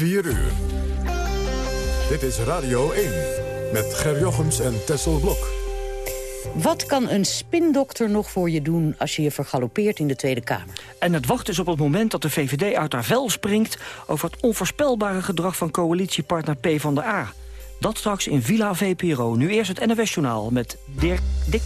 4 uur. Dit is Radio 1 met Ger Jochems en Tessel Blok. Wat kan een spindokter nog voor je doen als je je vergalopeert in de Tweede Kamer? En het wacht is op het moment dat de VVD uit haar vel springt... over het onvoorspelbare gedrag van coalitiepartner PvdA. Dat straks in Villa VPRO. Nu eerst het NWS Journaal met Dirk Dik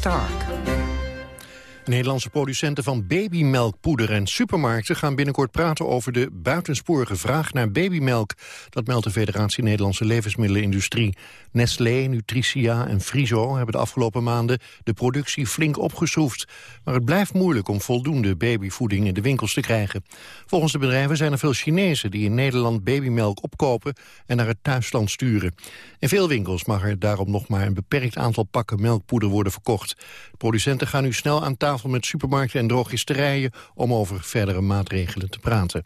Nederlandse producenten van babymelkpoeder en supermarkten gaan binnenkort praten over de buitensporige vraag naar babymelk. Dat meldt de Federatie Nederlandse Levensmiddelenindustrie. Nestlé, Nutricia en Friso hebben de afgelopen maanden de productie flink opgeschroefd. Maar het blijft moeilijk om voldoende babyvoeding in de winkels te krijgen. Volgens de bedrijven zijn er veel Chinezen die in Nederland babymelk opkopen en naar het thuisland sturen. In veel winkels mag er daarom nog maar een beperkt aantal pakken melkpoeder worden verkocht. Producenten gaan nu snel aan tafel met supermarkten en drogisterijen om over verdere maatregelen te praten.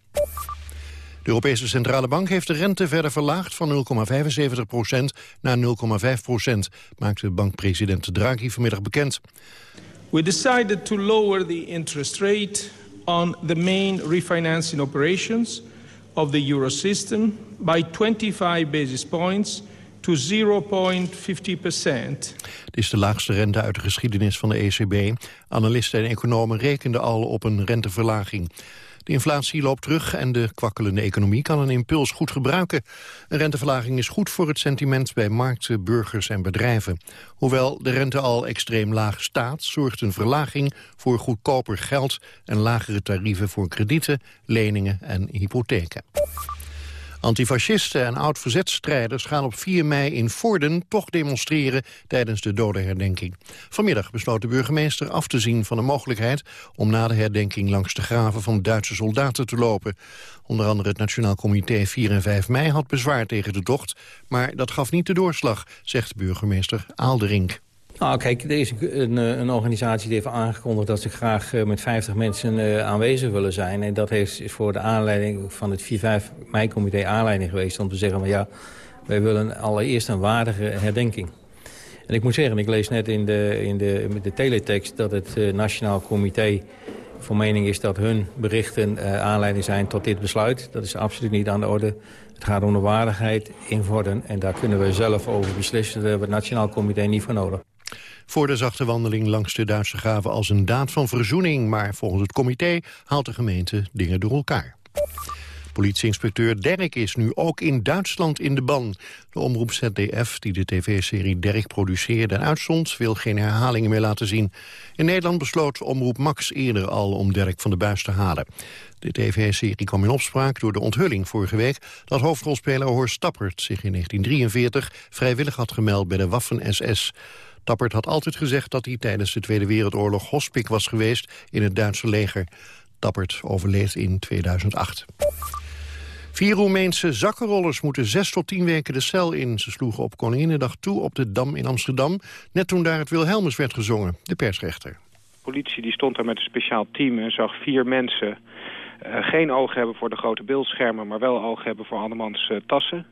De Europese Centrale Bank heeft de rente verder verlaagd van 0,75% naar 0,5% maakte bankpresident Draghi vanmiddag bekend. We decided to lower the interest rate on the main refinancing operations of the Eurosystem by 25 basis points to 0,50 Het is de laagste rente uit de geschiedenis van de ECB. Analisten en economen rekenden al op een renteverlaging. De inflatie loopt terug en de kwakkelende economie kan een impuls goed gebruiken. Een renteverlaging is goed voor het sentiment bij markten, burgers en bedrijven. Hoewel de rente al extreem laag staat, zorgt een verlaging voor goedkoper geld en lagere tarieven voor kredieten, leningen en hypotheken. Antifascisten en oud-verzetstrijders gaan op 4 mei in Vorden toch demonstreren tijdens de dodenherdenking. Vanmiddag besloot de burgemeester af te zien van de mogelijkheid om na de herdenking langs de graven van Duitse soldaten te lopen. Onder andere het Nationaal Comité 4 en 5 mei had bezwaar tegen de tocht, maar dat gaf niet de doorslag, zegt burgemeester Aalderink. Nou, kijk, er is een, eh, een, organisatie die heeft aangekondigd... dat ze graag eh, met 50 mensen uh, aanwezig willen zijn. En dat heeft, is voor de aanleiding van het 4-5 mei-comité aanleiding geweest... om te zeggen, van ja, wij willen allereerst een waardige herdenking. En ik moet zeggen, ik lees net in de, in de, de teletext... dat het Nationaal Comité van mening is dat hun berichten aanleiding zijn tot dit besluit. Dat is absoluut niet aan de orde. Het gaat om de waardigheid in en daar kunnen we zelf over beslissen. Daar hebben we het Nationaal Comité niet voor nodig. Voor de zachte wandeling langs de Duitse graven als een daad van verzoening. Maar volgens het comité haalt de gemeente dingen door elkaar. Politieinspecteur Derk is nu ook in Duitsland in de ban. De omroep ZDF, die de tv-serie Derk produceerde en uitzond... wil geen herhalingen meer laten zien. In Nederland besloot omroep Max eerder al om Derk van de buis te halen. De tv-serie kwam in opspraak door de onthulling vorige week... dat hoofdrolspeler Horst Tappert zich in 1943 vrijwillig had gemeld bij de Waffen-SS. Tappert had altijd gezegd dat hij tijdens de Tweede Wereldoorlog hospik was geweest in het Duitse leger. Tappert overleed in 2008. Vier Roemeense zakkenrollers moeten zes tot tien weken de cel in. Ze sloegen op Koninginnedag toe op de Dam in Amsterdam... net toen daar het Wilhelmus werd gezongen, de persrechter. De politie die stond daar met een speciaal team en zag vier mensen... Uh, geen oog hebben voor de grote beeldschermen... maar wel oog hebben voor andermans uh, tassen.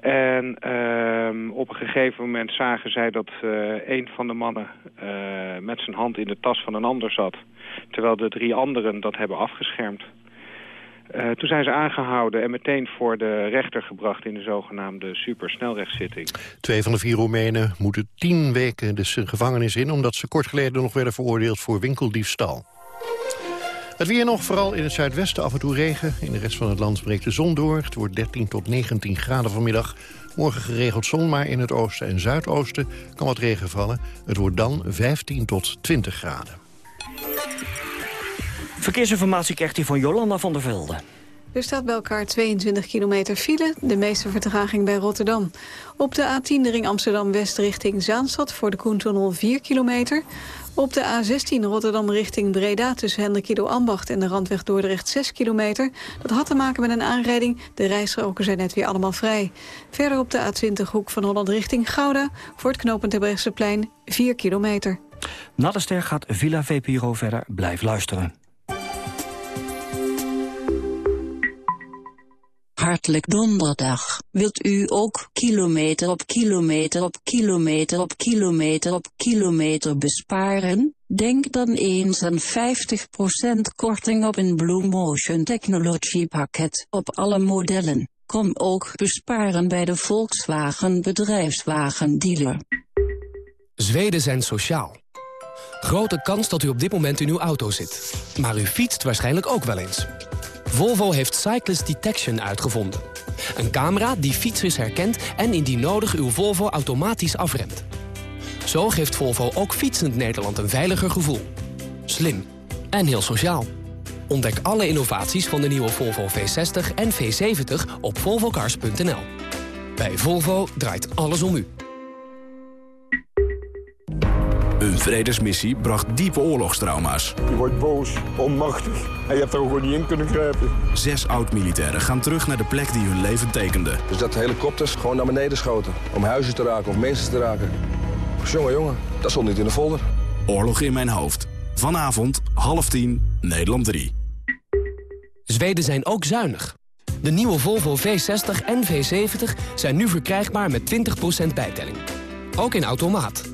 En uh, op een gegeven moment zagen zij dat uh, een van de mannen uh, met zijn hand in de tas van een ander zat. Terwijl de drie anderen dat hebben afgeschermd. Uh, toen zijn ze aangehouden en meteen voor de rechter gebracht in de zogenaamde supersnelrechtszitting. Twee van de vier Roemenen moeten tien weken de gevangenis in... omdat ze kort geleden nog werden veroordeeld voor winkeldiefstal. Het weer nog, vooral in het zuidwesten af en toe regen. In de rest van het land breekt de zon door. Het wordt 13 tot 19 graden vanmiddag. Morgen geregeld zon, maar in het oosten en zuidoosten kan wat regen vallen. Het wordt dan 15 tot 20 graden. Verkeersinformatie krijgt hij van Jolanda van der Velde. Er staat bij elkaar 22 kilometer file, de meeste vertraging bij Rotterdam. Op de A10 de ring Amsterdam-West richting Zaanstad voor de Koentunnel 4 kilometer. Op de A16 Rotterdam richting Breda tussen Hendrikido Ambacht en de Randweg Dordrecht 6 kilometer. Dat had te maken met een aanrijding. De rijstroken zijn net weer allemaal vrij. Verder op de A20 hoek van Holland richting Gouda voor het knooppunt plein 4 kilometer. Na de ster gaat Villa VPRO verder. Blijf luisteren. Hartelijk donderdag. Wilt u ook kilometer op kilometer op kilometer op kilometer op kilometer besparen? Denk dan eens aan 50% korting op een Blue Motion Technology pakket op alle modellen. Kom ook besparen bij de Volkswagen bedrijfswagendealer. Zweden zijn sociaal. Grote kans dat u op dit moment in uw auto zit. Maar u fietst waarschijnlijk ook wel eens. Volvo heeft Cyclist Detection uitgevonden. Een camera die fietsers herkent en indien nodig uw Volvo automatisch afremt. Zo geeft Volvo ook fietsend Nederland een veiliger gevoel. Slim en heel sociaal. Ontdek alle innovaties van de nieuwe Volvo V60 en V70 op volvocars.nl. Bij Volvo draait alles om u. Een vredesmissie bracht diepe oorlogstrauma's. Je wordt boos, onmachtig en je hebt er gewoon niet in kunnen grijpen. Zes oud-militairen gaan terug naar de plek die hun leven tekende. Dus dat helikopters gewoon naar beneden schoten. Om huizen te raken of mensen te raken. Jongen, jongen, dat stond niet in de folder. Oorlog in mijn hoofd. Vanavond, half tien, Nederland 3. Zweden zijn ook zuinig. De nieuwe Volvo V60 en V70 zijn nu verkrijgbaar met 20% bijtelling. Ook in automaat.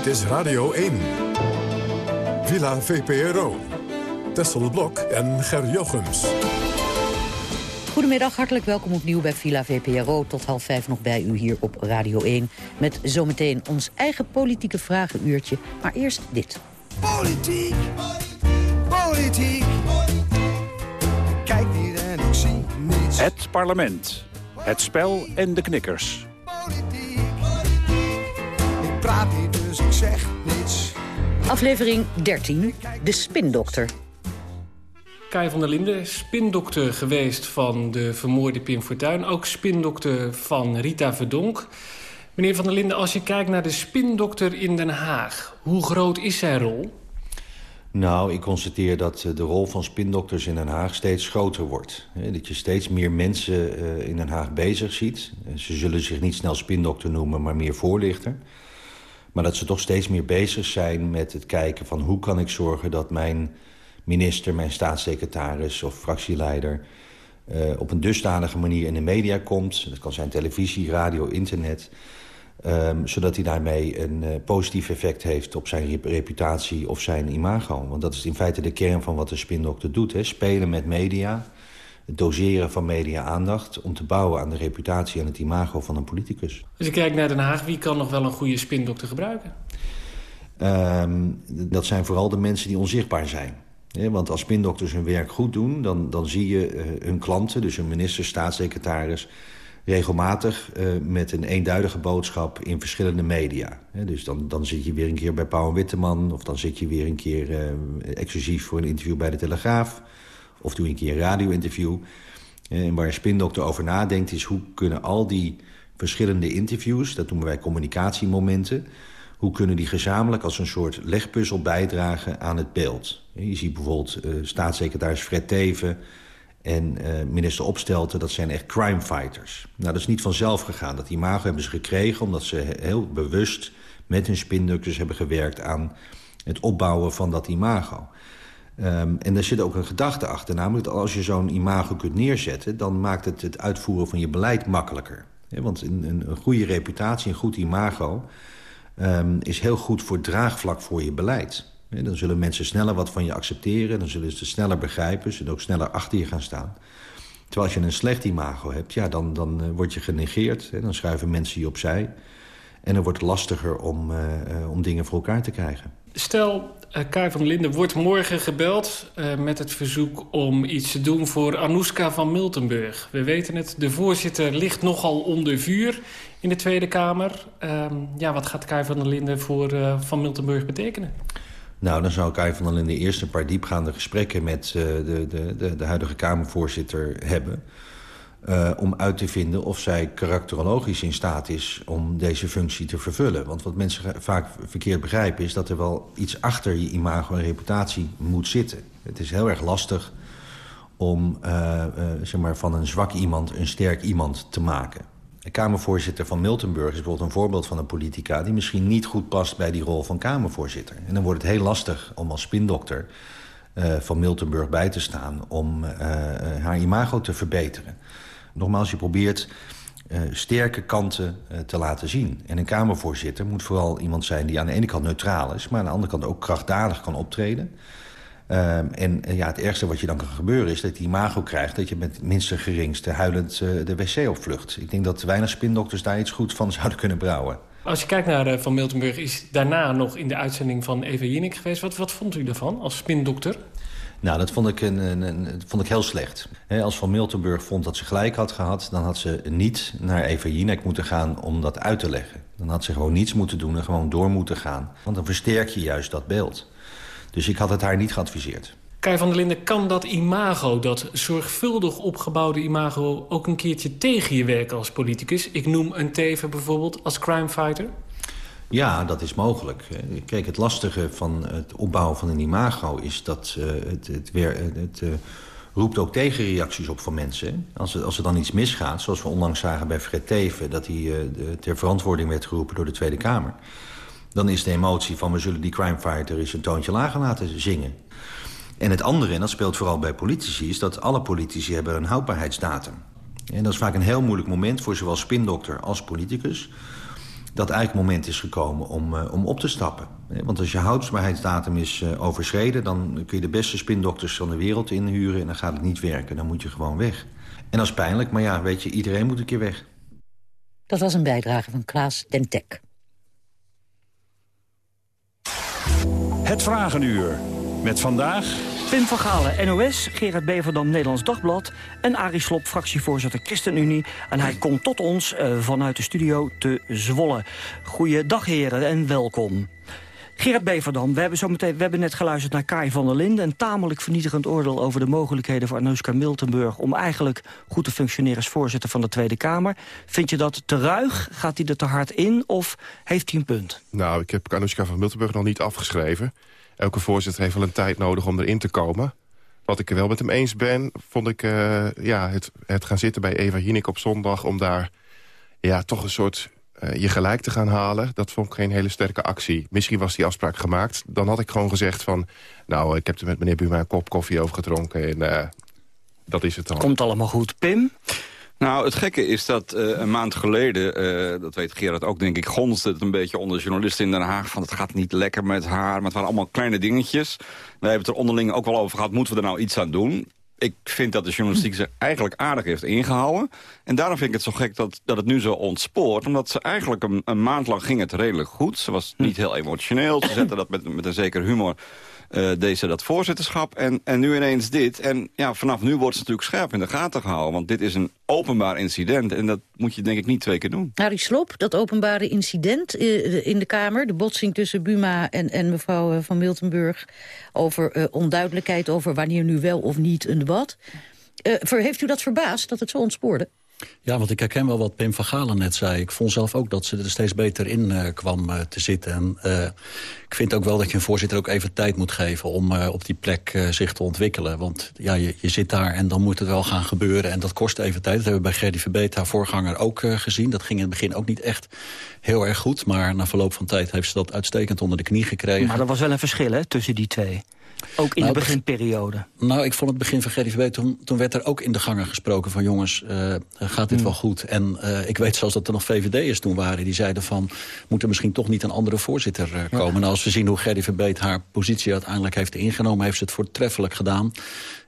Dit is Radio 1. Villa VPRO. Tessel Blok en Ger Jochems. Goedemiddag, hartelijk welkom opnieuw bij Villa VPRO. Tot half vijf nog bij u hier op Radio 1. Met zometeen ons eigen politieke vragenuurtje. Maar eerst dit. Politiek, politiek. Kijk hier en ik zie niets. Het parlement, het spel en de knikkers. Ik praat niet, zeg niets. Aflevering 13, de spindokter. Kai van der Linden, spindokter geweest van de vermoorde Pim Fortuyn. Ook spindokter van Rita Verdonk. Meneer van der Linden, als je kijkt naar de spindokter in Den Haag... hoe groot is zijn rol? Nou, ik constateer dat eh, de rol van spindokters in Den Haag steeds groter wordt. Dat je steeds meer mensen eh, in Den Haag bezig ziet. Eh, ze zullen zich niet snel spindokter noemen, maar meer voorlichter. Maar dat ze toch steeds meer bezig zijn met het kijken van... hoe kan ik zorgen dat mijn minister, mijn staatssecretaris of fractieleider... Uh, op een dusdanige manier in de media komt. Dat kan zijn televisie, radio, internet. Um, zodat hij daarmee een uh, positief effect heeft op zijn reputatie of zijn imago. Want dat is in feite de kern van wat de spindokter doet. Hè? Spelen met media, het doseren van media-aandacht... om te bouwen aan de reputatie en het imago van een politicus. Als je kijkt naar Den Haag, wie kan nog wel een goede spindokter gebruiken? Um, dat zijn vooral de mensen die onzichtbaar zijn. Want als spindokters hun werk goed doen, dan, dan zie je uh, hun klanten... dus hun minister, staatssecretaris, regelmatig uh, met een eenduidige boodschap in verschillende media. Dus dan, dan zit je weer een keer bij Pauw Witteman... of dan zit je weer een keer uh, exclusief voor een interview bij de Telegraaf... of doe een keer een radio-interview. En waar spindokter over nadenkt is hoe kunnen al die verschillende interviews... dat noemen wij communicatiemomenten hoe kunnen die gezamenlijk als een soort legpuzzel bijdragen aan het beeld. Je ziet bijvoorbeeld uh, staatssecretaris Fred Teven en minister Opstelten, dat zijn echt crime fighters. Nou, dat is niet vanzelf gegaan. Dat imago hebben ze gekregen omdat ze heel bewust met hun spinductors hebben gewerkt aan het opbouwen van dat imago. Um, en daar zit ook een gedachte achter, namelijk dat als je zo'n imago kunt neerzetten... dan maakt het het uitvoeren van je beleid makkelijker. Want een, een, goede reputatie, een goed imago um, is heel goed voor draagvlak voor je beleid. Dan zullen mensen sneller wat van je accepteren. Dan zullen ze sneller begrijpen. Ze zullen ook sneller achter je gaan staan. Terwijl als je een slecht imago hebt, ja, dan, dan uh, word je genegeerd. Dan schuiven mensen je opzij. En dan wordt het lastiger om, uh, om dingen voor elkaar te krijgen. Stel, uh, Kai van Linden wordt morgen gebeld uh, met het verzoek om iets te doen voor Anouska van Miltenburg. We weten het, de voorzitter ligt nogal onder vuur in de Tweede Kamer. Uh, ja, wat gaat Kai van der Linden voor uh, Van Miltenburg betekenen? Nou, dan zou Kai van der Linden eerst een paar diepgaande gesprekken... met de, de, de, de huidige Kamervoorzitter hebben... Uh, om uit te vinden of zij karakterologisch in staat is om deze functie te vervullen. Want wat mensen vaak verkeerd begrijpen is dat er wel iets achter je imago en reputatie moet zitten. Het is heel erg lastig om uh, uh, zeg maar van een zwak iemand een sterk iemand te maken. De Kamervoorzitter van Miltenburg is bijvoorbeeld een voorbeeld van een politica... die misschien niet goed past bij die rol van Kamervoorzitter. En dan wordt het heel lastig om als spindokter van Miltenburg bij te staan... om haar imago te verbeteren. Nogmaals, je probeert sterke kanten te laten zien. En een Kamervoorzitter moet vooral iemand zijn die aan de ene kant neutraal is... maar aan de andere kant ook krachtdadig kan optreden... Uh, en uh, ja, het ergste wat je dan kan gebeuren is dat die imago krijgt... dat je met minste geringste huilend de wc opvlucht. Ik denk dat weinig spindokters daar iets goed van zouden kunnen brouwen. Als je kijkt naar Van Miltenburg, is daarna nog in de uitzending van Eva Jinek geweest. Wat, wat vond u daarvan als spindokter? Nou, dat vond ik, een, een, vond ik heel slecht. Als Van Miltenburg vond dat ze gelijk had gehad... dan had ze niet naar Eva Jinek moeten gaan om dat uit te leggen. Dan had ze gewoon niets moeten doen en gewoon door moeten gaan. Want dan versterk je juist dat beeld. Dus ik had het haar niet geadviseerd. Kai van der Linden, kan dat imago, dat zorgvuldig opgebouwde imago... ook een keertje tegen je werken als politicus? Ik noem een Teven bijvoorbeeld als crimefighter. Ja, dat is mogelijk. Kijk, het lastige van het opbouwen van een imago... is dat uh, het, het, weer, het uh, roept ook tegenreacties op van mensen. Als er, als er dan iets misgaat, zoals we onlangs zagen bij Fred Teven... dat hij uh, ter verantwoording werd geroepen door de Tweede Kamer dan is de emotie van we zullen die crimefighter eens een toontje lager laten zingen. En het andere, en dat speelt vooral bij politici... is dat alle politici hebben een houdbaarheidsdatum. En dat is vaak een heel moeilijk moment voor zowel spindokter als politicus... dat eigenlijk moment is gekomen om, uh, om op te stappen. Want als je houdbaarheidsdatum is uh, overschreden... dan kun je de beste spindokters van de wereld inhuren... en dan gaat het niet werken, dan moet je gewoon weg. En dat is pijnlijk, maar ja, weet je, iedereen moet een keer weg. Dat was een bijdrage van Klaas Dentek. Het Vragenuur. Met vandaag... Pim van Galen, NOS, Gerard Beverdam, Nederlands Dagblad... en Arie Slob, fractievoorzitter ChristenUnie. En hij komt tot ons uh, vanuit de studio te Zwolle. Goeiedag heren en welkom. Gerard Beverdam, we hebben, zo meteen, we hebben net geluisterd naar Kai van der Linden... een tamelijk vernietigend oordeel over de mogelijkheden voor Anouska Miltenburg... om eigenlijk goed te functioneren als voorzitter van de Tweede Kamer. Vind je dat te ruig? Gaat hij er te hard in? Of heeft hij een punt? Nou, ik heb Anouska van Miltenburg nog niet afgeschreven. Elke voorzitter heeft wel een tijd nodig om erin te komen. Wat ik er wel met hem eens ben, vond ik uh, ja, het, het gaan zitten bij Eva Jinek op zondag... om daar ja, toch een soort uh, je gelijk te gaan halen, dat vond ik geen hele sterke actie. Misschien was die afspraak gemaakt. Dan had ik gewoon gezegd van... nou, ik heb er met meneer Buma een kop koffie over gedronken... en uh, dat is het dan. Komt allemaal goed. Pim? Nou, het gekke is dat uh, een maand geleden, uh, dat weet Gerard ook denk ik... gonsde het een beetje onder de journalisten in Den Haag... van het gaat niet lekker met haar, maar het waren allemaal kleine dingetjes. Wij hebben het er onderling ook wel over gehad, moeten we er nou iets aan doen? ik vind dat de journalistiek zich eigenlijk aardig heeft ingehouden. En daarom vind ik het zo gek dat, dat het nu zo ontspoort. Omdat ze eigenlijk een, een maand lang ging het redelijk goed. Ze was niet heel emotioneel. Ze zette dat met, met een zeker humor uh, deze dat voorzitterschap. En, en nu ineens dit. En ja, vanaf nu wordt ze natuurlijk scherp in de gaten gehouden. Want dit is een openbaar incident. En dat moet je denk ik niet twee keer doen. Harry Slop, dat openbare incident uh, in de Kamer... de botsing tussen Buma en, en mevrouw uh, van Miltenburg... over onduidelijkheid over wanneer nu wel of niet een debat... heeft u dat verbaasd dat het zo ontspoorde? Ja, want ik herken wel wat Pim van Galen net zei. Ik vond zelf ook dat ze er steeds beter in uh, kwam uh, te zitten. En uh, ik vind ook wel dat je een voorzitter ook even tijd moet geven... om op die plek zich te ontwikkelen. Want ja, je, je, zit daar en dan moet het wel gaan gebeuren. En dat kost even tijd. Dat hebben we bij Gerdy Verbeet, haar voorganger, ook gezien. Dat ging in het begin ook niet echt heel erg goed. Maar na verloop van tijd heeft ze dat uitstekend onder de knie gekregen. Maar er was wel een verschil hè, tussen die twee. Ook in nou, de beginperiode. Nou, ik vond het begin van GDVB, toen, toen werd er ook in de gangen gesproken van... jongens, uh, gaat dit mm. wel goed? En uh, ik weet zelfs dat er nog VVD'ers toen waren... die zeiden van, moet er misschien toch niet een andere voorzitter uh, komen? Ja. Nou, als we zien hoe GDVB haar positie uiteindelijk heeft ingenomen... heeft ze het voortreffelijk gedaan.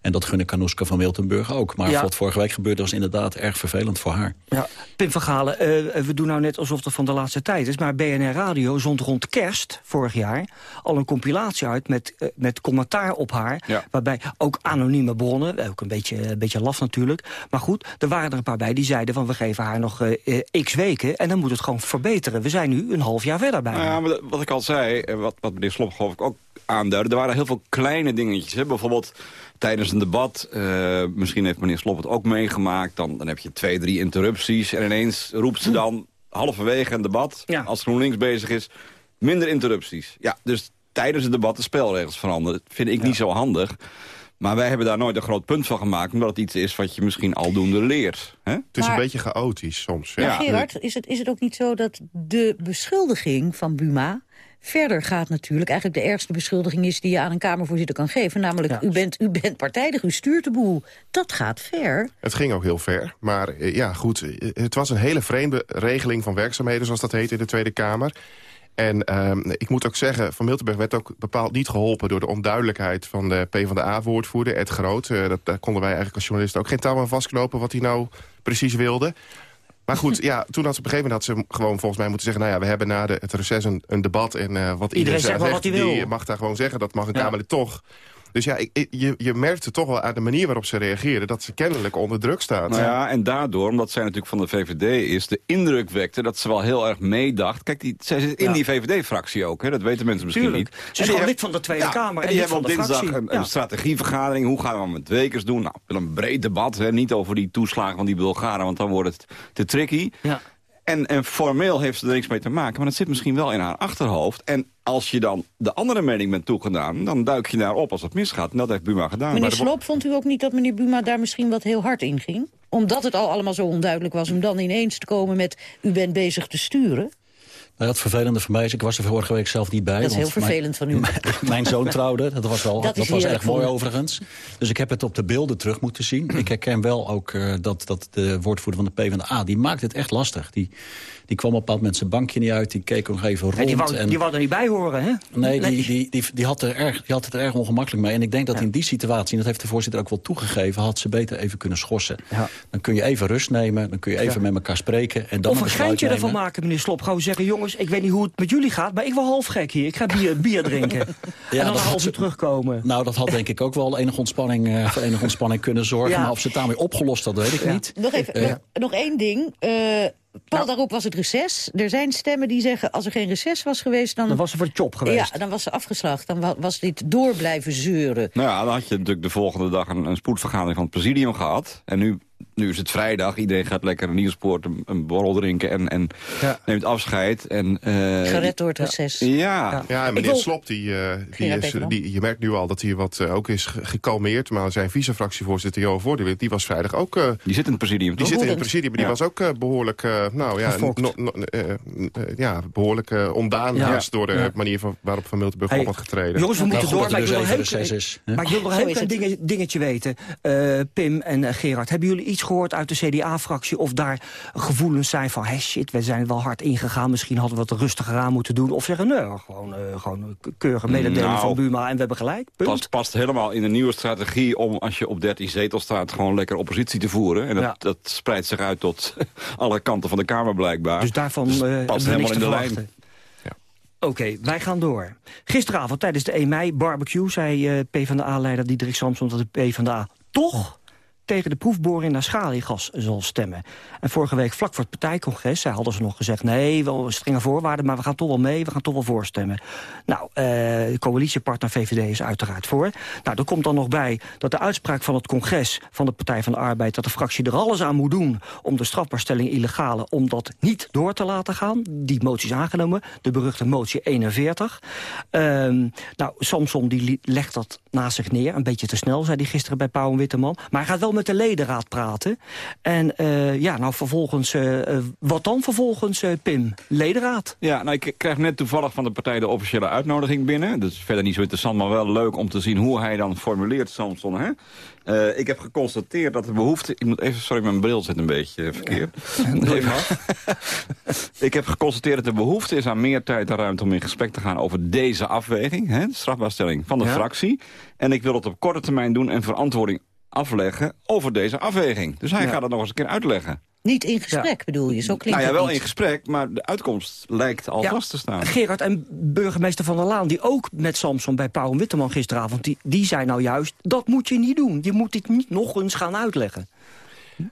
En dat gun ik Anouska van Miltenburg ook. Maar ja. wat vorige week gebeurde was inderdaad erg vervelend voor haar. Ja. Pim van Galen, uh, we doen nou net alsof het van de laatste tijd is... maar BNR Radio zond rond kerst vorig jaar al een compilatie uit... met, uh, met commentaar op haar, ja. waarbij ook anonieme bronnen... ook een beetje, een beetje laf natuurlijk, maar goed... er waren er een paar bij die zeiden van we geven haar nog uh, x weken... en dan moet het gewoon verbeteren. We zijn nu een half jaar verder bij. Nou ja, maar wat ik al zei, wat, wat meneer Slop geloof ik ook aanduidde... er waren heel veel kleine dingetjes. Hè? Bijvoorbeeld tijdens een debat, uh, misschien heeft meneer Slop het ook meegemaakt... Dan, dan heb je twee, drie interrupties en ineens roept ze dan halverwege een debat... Ja. als GroenLinks bezig is, minder interrupties. Ja, dus tijdens het debat de spelregels veranderen. Dat vind ik ja. niet zo handig. Maar wij hebben daar nooit een groot punt van gemaakt... omdat het iets is wat je misschien aldoende leert. Hè? Het is Maar- een beetje chaotisch soms. Maar Gerard, is het, is het ook niet zo dat de beschuldiging van Buma verder gaat natuurlijk. Eigenlijk de ergste beschuldiging is die je aan een Kamervoorzitter kan geven. Namelijk, u, bent, u bent partijdig, u stuurt de boel. Dat gaat ver. Het ging ook heel ver. Maar eh, ja, goed, eh, het was een hele vreemde regeling van werkzaamheden... zoals dat heet in de Tweede Kamer. En ehm, ik moet ook zeggen, Van Miltenberg werd ook bepaald niet geholpen... door de onduidelijkheid van de PvdA-woordvoerder, Ed Groot. Eh, dat, daar konden wij eigenlijk als journalisten ook geen touw aan vastknopen... wat hij nou precies wilde. Maar goed, ja, toen had ze op een gegeven moment had ze gewoon volgens mij moeten zeggen... nou ja, we hebben na de, het reces een, een debat en eh, wat iedereen, zegt wel wat hij wil. die mag daar gewoon zeggen. Dat mag een Kamerlid toch. Dus ja, ik, je, je merkte toch wel aan de manier waarop ze reageerden... dat ze kennelijk onder druk staat. Nou ja, en daardoor, omdat zij natuurlijk van de VVD is... de indruk wekte dat ze wel heel erg meedacht. Kijk, die, zij zit in Ja. die VVD-fractie ook, hè? dat weten mensen misschien Tuurlijk. niet. Ze is gewoon lid van de Tweede Ja, Kamer En en die hebben op dinsdag een, een Ja. strategievergadering. Hoe gaan we met Wekers doen? Nou, een breed debat, hè? niet over die toeslagen van die Bulgaren... want dan wordt het te tricky. Ja. En, en formeel heeft ze er niks mee te maken, maar het zit misschien wel in haar achterhoofd. En als je dan de andere mening bent toegedaan, dan duik je daarop als het misgaat. En dat heeft Buma gedaan. Meneer Slob, vond u ook niet dat meneer Buma daar misschien wat heel hard in ging? Omdat het al allemaal zo onduidelijk was om dan ineens te komen met... u bent bezig te sturen. Nou, het vervelende voor mij is, ik was er vorige week zelf niet bij. Dat is heel mijn- vervelend van u. Mijn zoon trouwde, dat was, wel, Dat was erg mooi overigens. Dus ik heb het op de beelden terug moeten zien. Ik herken wel ook eh, dat, dat de woordvoerder van de PvdA... die maakt het echt lastig. Die, die kwam op een bepaald moment zijn bankje niet uit. Die keek nog even rond. En die wou, en- die wou er niet bij horen, hè? Nee, die, die, die, die, had er erg, die had het er erg ongemakkelijk mee. En ik denk dat in die situatie, en dat heeft de voorzitter ook wel toegegeven... had ze beter even kunnen schorsen. Dan kun je even rust nemen, dan kun je even Ja. met elkaar spreken... en dan of een geintje ervan maken, meneer Slop. Gewoon zeggen, jongens, ik weet niet hoe het met jullie gaat... maar ik wil half gek hier. Ik ga bier, bier drinken. en dan dat ze- terugkomen. Nou, dat had denk ik ook wel enige ontspanning, eh, voor enige ontspanning kunnen zorgen. Ja. Maar of ze het daarmee opgelost had, weet ik niet. Nog, even, Eh, nog, nog één ding. Eh Paul, daarop was het reces. Er zijn stemmen die zeggen, als er geen reces was geweest... dan, Dan was ze voor de chop geweest. Ja, dan was ze afgeslacht. Dan wa- was dit door blijven zeuren. Nou ja, dan had je natuurlijk de volgende dag een, een spoedvergadering van het presidium gehad. En nu, nu is het vrijdag. Iedereen gaat lekker een Nieuwspoort een, een borrel drinken en, en neemt afscheid. En, eh, Gered door het reces. Ja. Ja, en Ik meneer wil- Slop, die, eh, die is, Bekeram. die, je merkt nu al dat hij wat eh, ook is ge- gekalmeerd. Maar zijn vice-fractievoorzitter Johan Voordewind, die was vrijdag ook... eh, die zit in het presidium, Die toch? zit in het presidium, maar die Ja. was ook eh, behoorlijk, eh, nou ja, no- no- eh, eh, ja, behoorlijk eh, ontdaan Ja. haast door de Ja. manier van, waarop Van Miltenburg Hey, op had getreden. Jongens, we moeten goed door. Maar ik wil nog klein ding, dingetje weten. Eh, Pim en eh, Gerard, hebben jullie iets gehoord uit de CDA-fractie... of daar gevoelens zijn van, hey shit, we zijn wel hard ingegaan... misschien hadden we wat rustiger aan moeten doen. Of zeggen, nee, gewoon, eh, gewoon een keurige mededeling Nou, van Buma... en we hebben gelijk, punt. Past, past helemaal in de nieuwe strategie om, als je op 13 zetels staat... gewoon lekker oppositie te voeren. En dat, Ja. dat spreidt zich uit tot alle kanten van de Kamer blijkbaar. Dus daarvan Dus eh, het past helemaal in de verwachten. lijn. Oké, wij gaan door. Gisteravond tijdens de 1 mei barbecue zei eh PvdA-leider Diederik Samson... dat de PvdA toch tegen de proefboring naar schaliegas zal stemmen. En vorige week, vlak voor het partijcongres, zij hadden ze nog gezegd... nee, wel strenge voorwaarden, maar we gaan toch wel mee, we gaan toch wel voorstemmen. Nou, eh, de coalitiepartner VVD is uiteraard voor. Nou, er komt dan nog bij dat de uitspraak van het congres van de Partij van de Arbeid... dat de fractie er alles aan moet doen om de strafbaarstelling illegale... om dat niet door te laten gaan. Die motie is aangenomen, de beruchte motie 41. Ehm, nou, Samson die legt dat naast zich neer. Een beetje te snel, zei hij gisteren bij Pauw en Witteman. Maar hij gaat wel met de ledenraad praten. En eh, ja, nou vervolgens... eh, eh, wat dan vervolgens, Pim? Ledenraad? Ja, nou, ik krijg net toevallig van de partij de officiële uitnodiging binnen. Dat is verder niet zo interessant, maar wel leuk om te zien hoe hij dan formuleert, Samson. Hè? Eh, ik heb geconstateerd dat de behoefte... Ik moet even, sorry, mijn bril zit een beetje verkeerd. Ik heb geconstateerd dat er behoefte is aan meer tijd en ruimte om in gesprek te gaan over deze afweging. Hè, de strafbaarstelling van de Ja. fractie. En ik wil het op korte termijn doen en verantwoording afleggen over deze afweging. Dus hij Ja. gaat het nog eens een keer uitleggen. Niet in gesprek, bedoel je? Zo klinkt Nou ja, wel niet. in gesprek, maar de uitkomst lijkt al Ja. vast te staan. Gerard en burgemeester Van der Laan, die ook met Samson bij Pauw en Witteman gisteravond... Die, die zei nou juist, dat moet je niet doen. Je moet dit niet nog eens gaan uitleggen.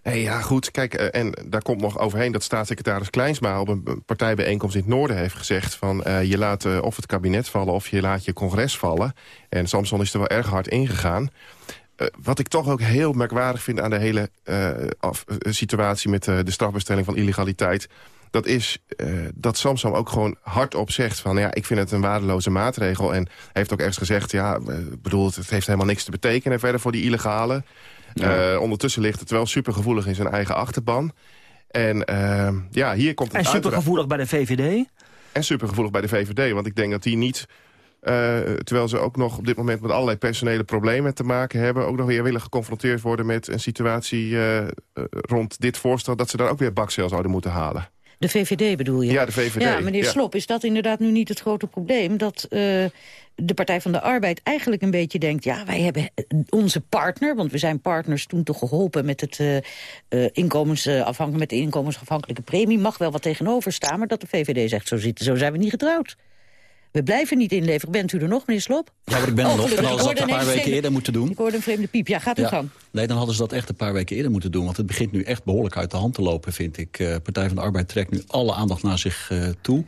Hey, ja, goed. Kijk, eh, en daar komt nog overheen dat staatssecretaris Kleinsma... op een partijbijeenkomst in het noorden heeft gezegd... van eh, je laat eh, of het kabinet vallen of je laat je congres vallen. En Samson is er wel erg hard ingegaan. Eh, wat ik toch ook heel merkwaardig vind aan de hele eh, af- eh, situatie... met de strafbestelling van illegaliteit... dat is uh, dat Samsung ook gewoon hardop zegt van... ja, ik vind het een waardeloze maatregel. En heeft ook ergens gezegd, ja, bedoel, het heeft helemaal niks te betekenen verder voor die illegale. Ja. Uh, ondertussen ligt het wel supergevoelig in zijn eigen achterban. En uh, ja, hier komt het En supergevoelig bij de VVD? En supergevoelig bij de VVD, want ik denk dat die niet... Uh, terwijl ze ook nog op dit moment met allerlei personele problemen te maken hebben... ook nog weer willen geconfronteerd worden met een situatie uh, rond dit voorstel... dat ze daar ook weer bakcel zouden moeten halen. De VVD bedoel je? Ja, de VVD. Ja, meneer ja. Slop, is dat inderdaad nu niet het grote probleem? Dat uh, de Partij van de Arbeid eigenlijk een beetje denkt... ja, wij hebben onze partner, want we zijn partners toen toch geholpen... met, het, uh, uh, inkomensafhankelijk, met de inkomensafhankelijke premie... mag wel wat tegenover staan, maar dat de VVD zegt... zo, zit, zo zijn we niet getrouwd. We blijven niet inleveren. Bent u er nog, meneer Slop? Ja, maar ik ben er nog. En hadden ze dat een paar weken eerder moeten doen. Ik hoorde een vreemde piep. Ja, gaat u ja. gang. Nee, dan hadden ze dat echt een paar weken eerder moeten doen. Want het begint nu echt behoorlijk uit de hand te lopen, vind ik. Uh, Partij van de Arbeid trekt nu alle aandacht naar zich uh, toe.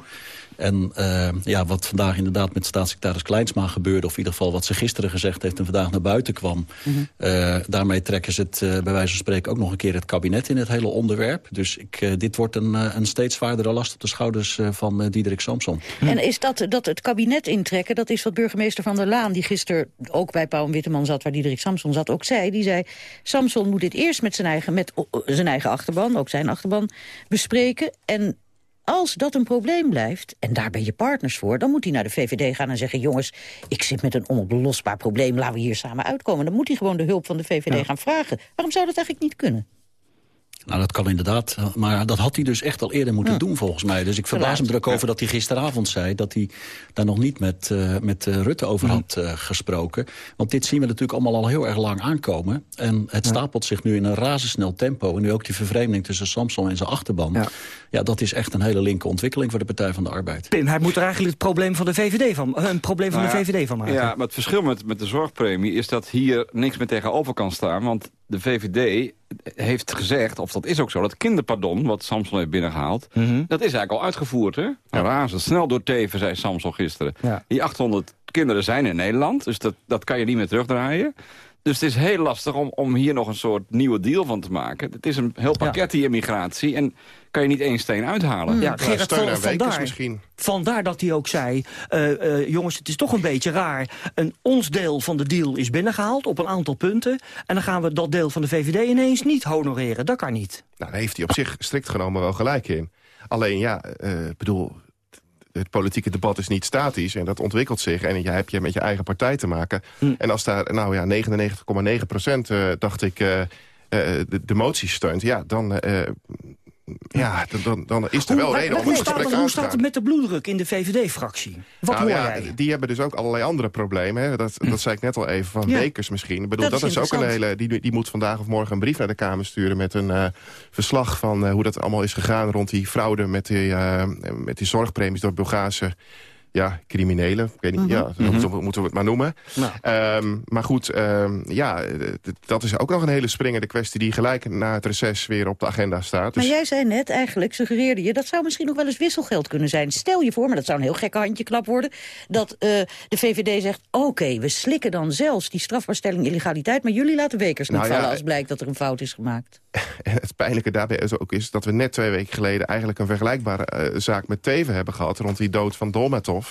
En uh, ja, wat vandaag inderdaad met staatssecretaris Kleinsma gebeurde... of in ieder geval wat ze gisteren gezegd heeft en vandaag naar buiten kwam... Mm -hmm. uh, daarmee trekken ze het uh, bij wijze van spreken ook nog een keer het kabinet in het hele onderwerp. Dus ik, dit wordt een, een steeds zwaardere last op de schouders van Diederik Samson. En is dat, dat het kabinet intrekken, dat is wat burgemeester Van der Laan... die gisteren ook bij Pauw en Witteman zat, waar Diederik Samson zat, ook zei. Die zei, Samson moet dit eerst met zijn eigen, met zijn eigen achterban, ook zijn achterban, bespreken... en als dat een probleem blijft, en daar ben je partners voor... dan moet hij naar de VVD gaan en zeggen... jongens, ik zit met een onoplosbaar probleem, laten we hier samen uitkomen. Dan moet hij gewoon de hulp van de VVD ja. gaan vragen. Waarom zou dat eigenlijk niet kunnen? Nou, dat kan inderdaad. Maar dat had hij dus echt al eerder moeten ja. doen, volgens mij. Dus ik verbaas me er ook over ja. dat hij gisteravond zei... dat hij daar nog niet met, uh, met uh, Rutte over ja. had uh, gesproken. Want dit zien we natuurlijk allemaal al heel erg lang aankomen. En het stapelt zich nu in een razendsnel tempo. En nu ook die vervreemding tussen Samson en zijn achterban. Ja. ja, dat is echt een hele linker ontwikkeling voor de Partij van de Arbeid. Pim, hij moet er eigenlijk het probleem van de VVD van, een probleem van nou de VVD van maken. Ja, maar het verschil met, met de zorgpremie is dat hier niks meer tegenover kan staan. Want de VVD heeft gezegd, of dat is ook zo... dat kinderpardon, wat Samson heeft binnengehaald... Mm -hmm. dat is eigenlijk al uitgevoerd, hè? Ja. Razendsnel door Teven, zei Samson gisteren. Ja. Die 800 kinderen zijn in Nederland, dus dat, dat kan je niet meer terugdraaien. Dus het is heel lastig om, om hier nog een soort nieuwe deal van te maken. Het is een heel pakket, ja. die immigratie. En kan je niet één steen uithalen. Ja, Gerard, van, vandaar, misschien. vandaar dat hij ook zei... Uh, uh, jongens, het is toch een beetje raar. Een, ons deel van de deal is binnengehaald op een aantal punten... en dan gaan we dat deel van de VVD ineens niet honoreren. Dat kan niet. Nou, daar heeft hij op zich strikt genomen wel gelijk in. Alleen, ja, ik uh, bedoel het politieke debat is niet statisch en dat ontwikkelt zich. En je hebt je met je eigen partij te maken. Mm. En als daar, nou ja, 99,9 procent, uh, dacht ik, uh, uh, de, de motie steunt... ja, dan, ja, dan, dan is er wel hoe, reden om een gesprek aan te gaan. Hoe staat het met de bloeddruk in de VVD-fractie? Wat nou, hoor ja, jij? Die hebben dus ook allerlei andere problemen. Hè. Dat, dat zei ik net al even, van Ja. Bekers misschien. Ik bedoel, Dat dat, is is, ook een hele... Die, die moet vandaag of morgen een brief naar de Kamer sturen... met een eh, verslag van eh, hoe dat allemaal is gegaan... rond die fraude met die, eh, met die zorgpremies door Bulgaarse ja, criminelen. Ik weet niet, ja, zo Mhm. moeten we- moeten we het maar noemen. Nou. Ehm, maar goed, ehm, ja, dat is ook nog een hele springende kwestie... die gelijk na het reces weer op de agenda staat. Dus Maar jij zei net, eigenlijk suggereerde je... dat zou misschien nog wel eens wisselgeld kunnen zijn. Stel je voor, maar dat zou een heel gekke handjeklap worden... dat eh, de VVD zegt, oké, we slikken dan zelfs die strafbaarstelling illegaliteit... maar jullie laten Wekers niet Nou ja, vallen als blijkt dat er een fout is gemaakt. En het pijnlijke daarbij is ook is dat we net twee weken geleden... eigenlijk een vergelijkbare eh, zaak met Teven hebben gehad... rond die dood van Dolmatov.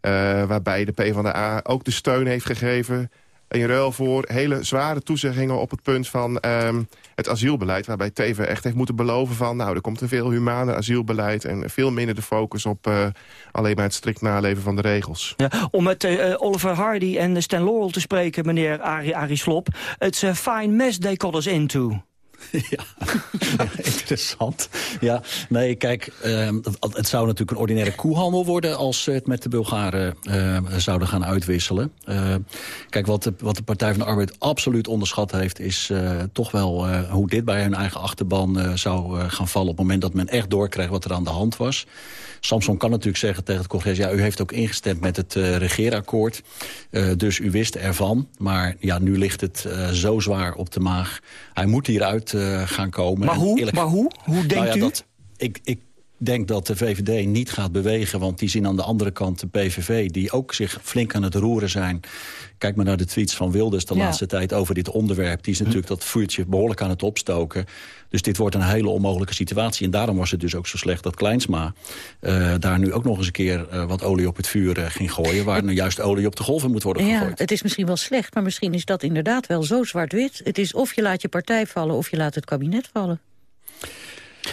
Eh, waarbij de PvdA ook de steun heeft gegeven... in ruil voor hele zware toezeggingen op het punt van ehm, het asielbeleid... waarbij Teven echt heeft moeten beloven van... nou, er komt een veel humaner asielbeleid... en veel minder de focus op eh, alleen maar het strikt naleven van de regels. Ja, om met eh, Oliver Hardy en Stan Laurel te spreken, meneer Arie, Arie Slop. It's a fine mess they got us into. Interessant. Ja, nee, kijk, ehm, het, zou natuurlijk een ordinaire koehandel worden... als ze het met de Bulgaren ehm, zouden gaan uitwisselen. Ehm, kijk, wat de, wat de Partij van de Arbeid absoluut onderschat heeft... is eh, toch wel eh, hoe dit bij hun eigen achterban eh, zou gaan vallen... op het moment dat men echt doorkreeg wat er aan de hand was. Samson kan natuurlijk zeggen tegen het congres... ja, u heeft ook ingestemd met het eh, regeerakkoord. Eh, dus u wist ervan. Maar ja, nu ligt het eh, zo zwaar op de maag. Hij moet hieruit gaan komen. Maar hoe? eerlijk- Maar hoe? Hoe denkt nou ja, u? Dat, ik, ik denk dat de VVD niet gaat bewegen... want die zien aan de andere kant de PVV... die ook zich flink aan het roeren zijn. Kijk maar naar de tweets van Wilders de Ja. laatste tijd over dit onderwerp. Die is natuurlijk dat vuurtje behoorlijk aan het opstoken. Dus dit wordt een hele onmogelijke situatie. En daarom was het dus ook zo slecht dat Kleinsma... eh, daar nu ook nog eens een keer eh, wat olie op het vuur eh, ging gooien... waar nu juist olie op de golven moet worden Ja, gegooid. het is misschien wel slecht, maar misschien is dat inderdaad wel zo zwart-wit. Het is of je laat je partij vallen of je laat het kabinet vallen.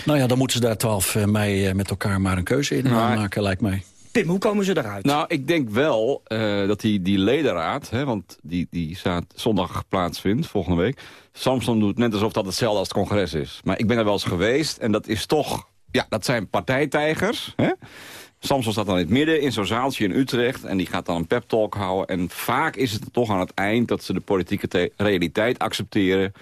Nou ja, dan moeten ze daar 12 mei eh, met elkaar maar een keuze in eh, Maar- maken, lijkt mij. Pim, hoe komen ze eruit? Nou, ik denk wel eh, dat die, die ledenraad, hè, want die, die staat zondag plaatsvindt, volgende week. Samson doet net alsof dat hetzelfde als het congres is. Maar ik ben er wel eens geweest en dat is toch, ja, dat zijn partijtijgers. Hè? Samson staat dan in het midden in zo'n zaaltje in Utrecht en die gaat dan een pep talk houden. En vaak is het toch aan het eind dat ze de politieke te- realiteit accepteren.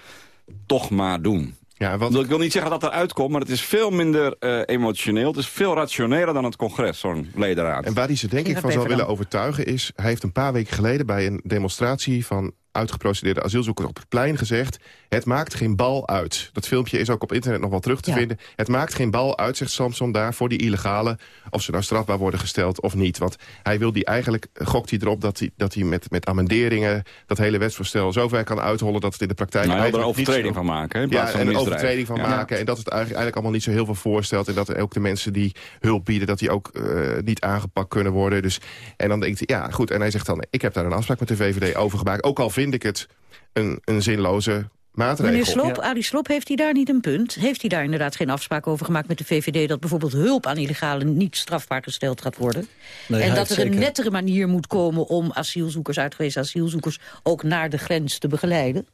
Toch maar doen. Ja, wat... Ik wil niet zeggen dat dat eruit komt, maar het is veel minder eh, emotioneel. Het is veel rationeler dan het congres, zo'n ledenraad. En waar hij ze denk ik van zou willen overtuigen is... hij heeft een paar weken geleden bij een demonstratie van uitgeprocedeerde asielzoekers op het plein gezegd... het maakt geen bal uit. Dat filmpje is ook op internet nog wel terug te Ja. vinden. Het maakt geen bal uit, zegt Samson daar, voor die illegale... of ze nou strafbaar worden gesteld of niet. Want hij wil die eigenlijk, gokt hij erop dat hij, dat hij met, met amenderingen... dat hele wetsvoorstel zover kan uithollen dat het in de praktijk... Nou, hij wil er een niet overtreding zo- van maken, hè, in plaats ja, van en een overtreding van Ja. maken. En dat het eigenlijk, eigenlijk allemaal niet zo heel veel voorstelt. En dat ook de mensen die hulp bieden, dat die ook eh, niet aangepakt kunnen worden. Dus, en dan denkt hij, ja goed. En hij zegt dan, ik heb daar een afspraak met de VVD over gemaakt. Ook al vind ik het een, een zinloze maatregel. Meneer Arie Slop, heeft hij daar niet een punt? Heeft hij daar inderdaad geen afspraak over gemaakt met de VVD... dat bijvoorbeeld hulp aan illegalen niet strafbaar gesteld gaat worden? Nee, en dat er een nettere manier moet komen om asielzoekers, uitgewezen asielzoekers... ook naar de grens te begeleiden?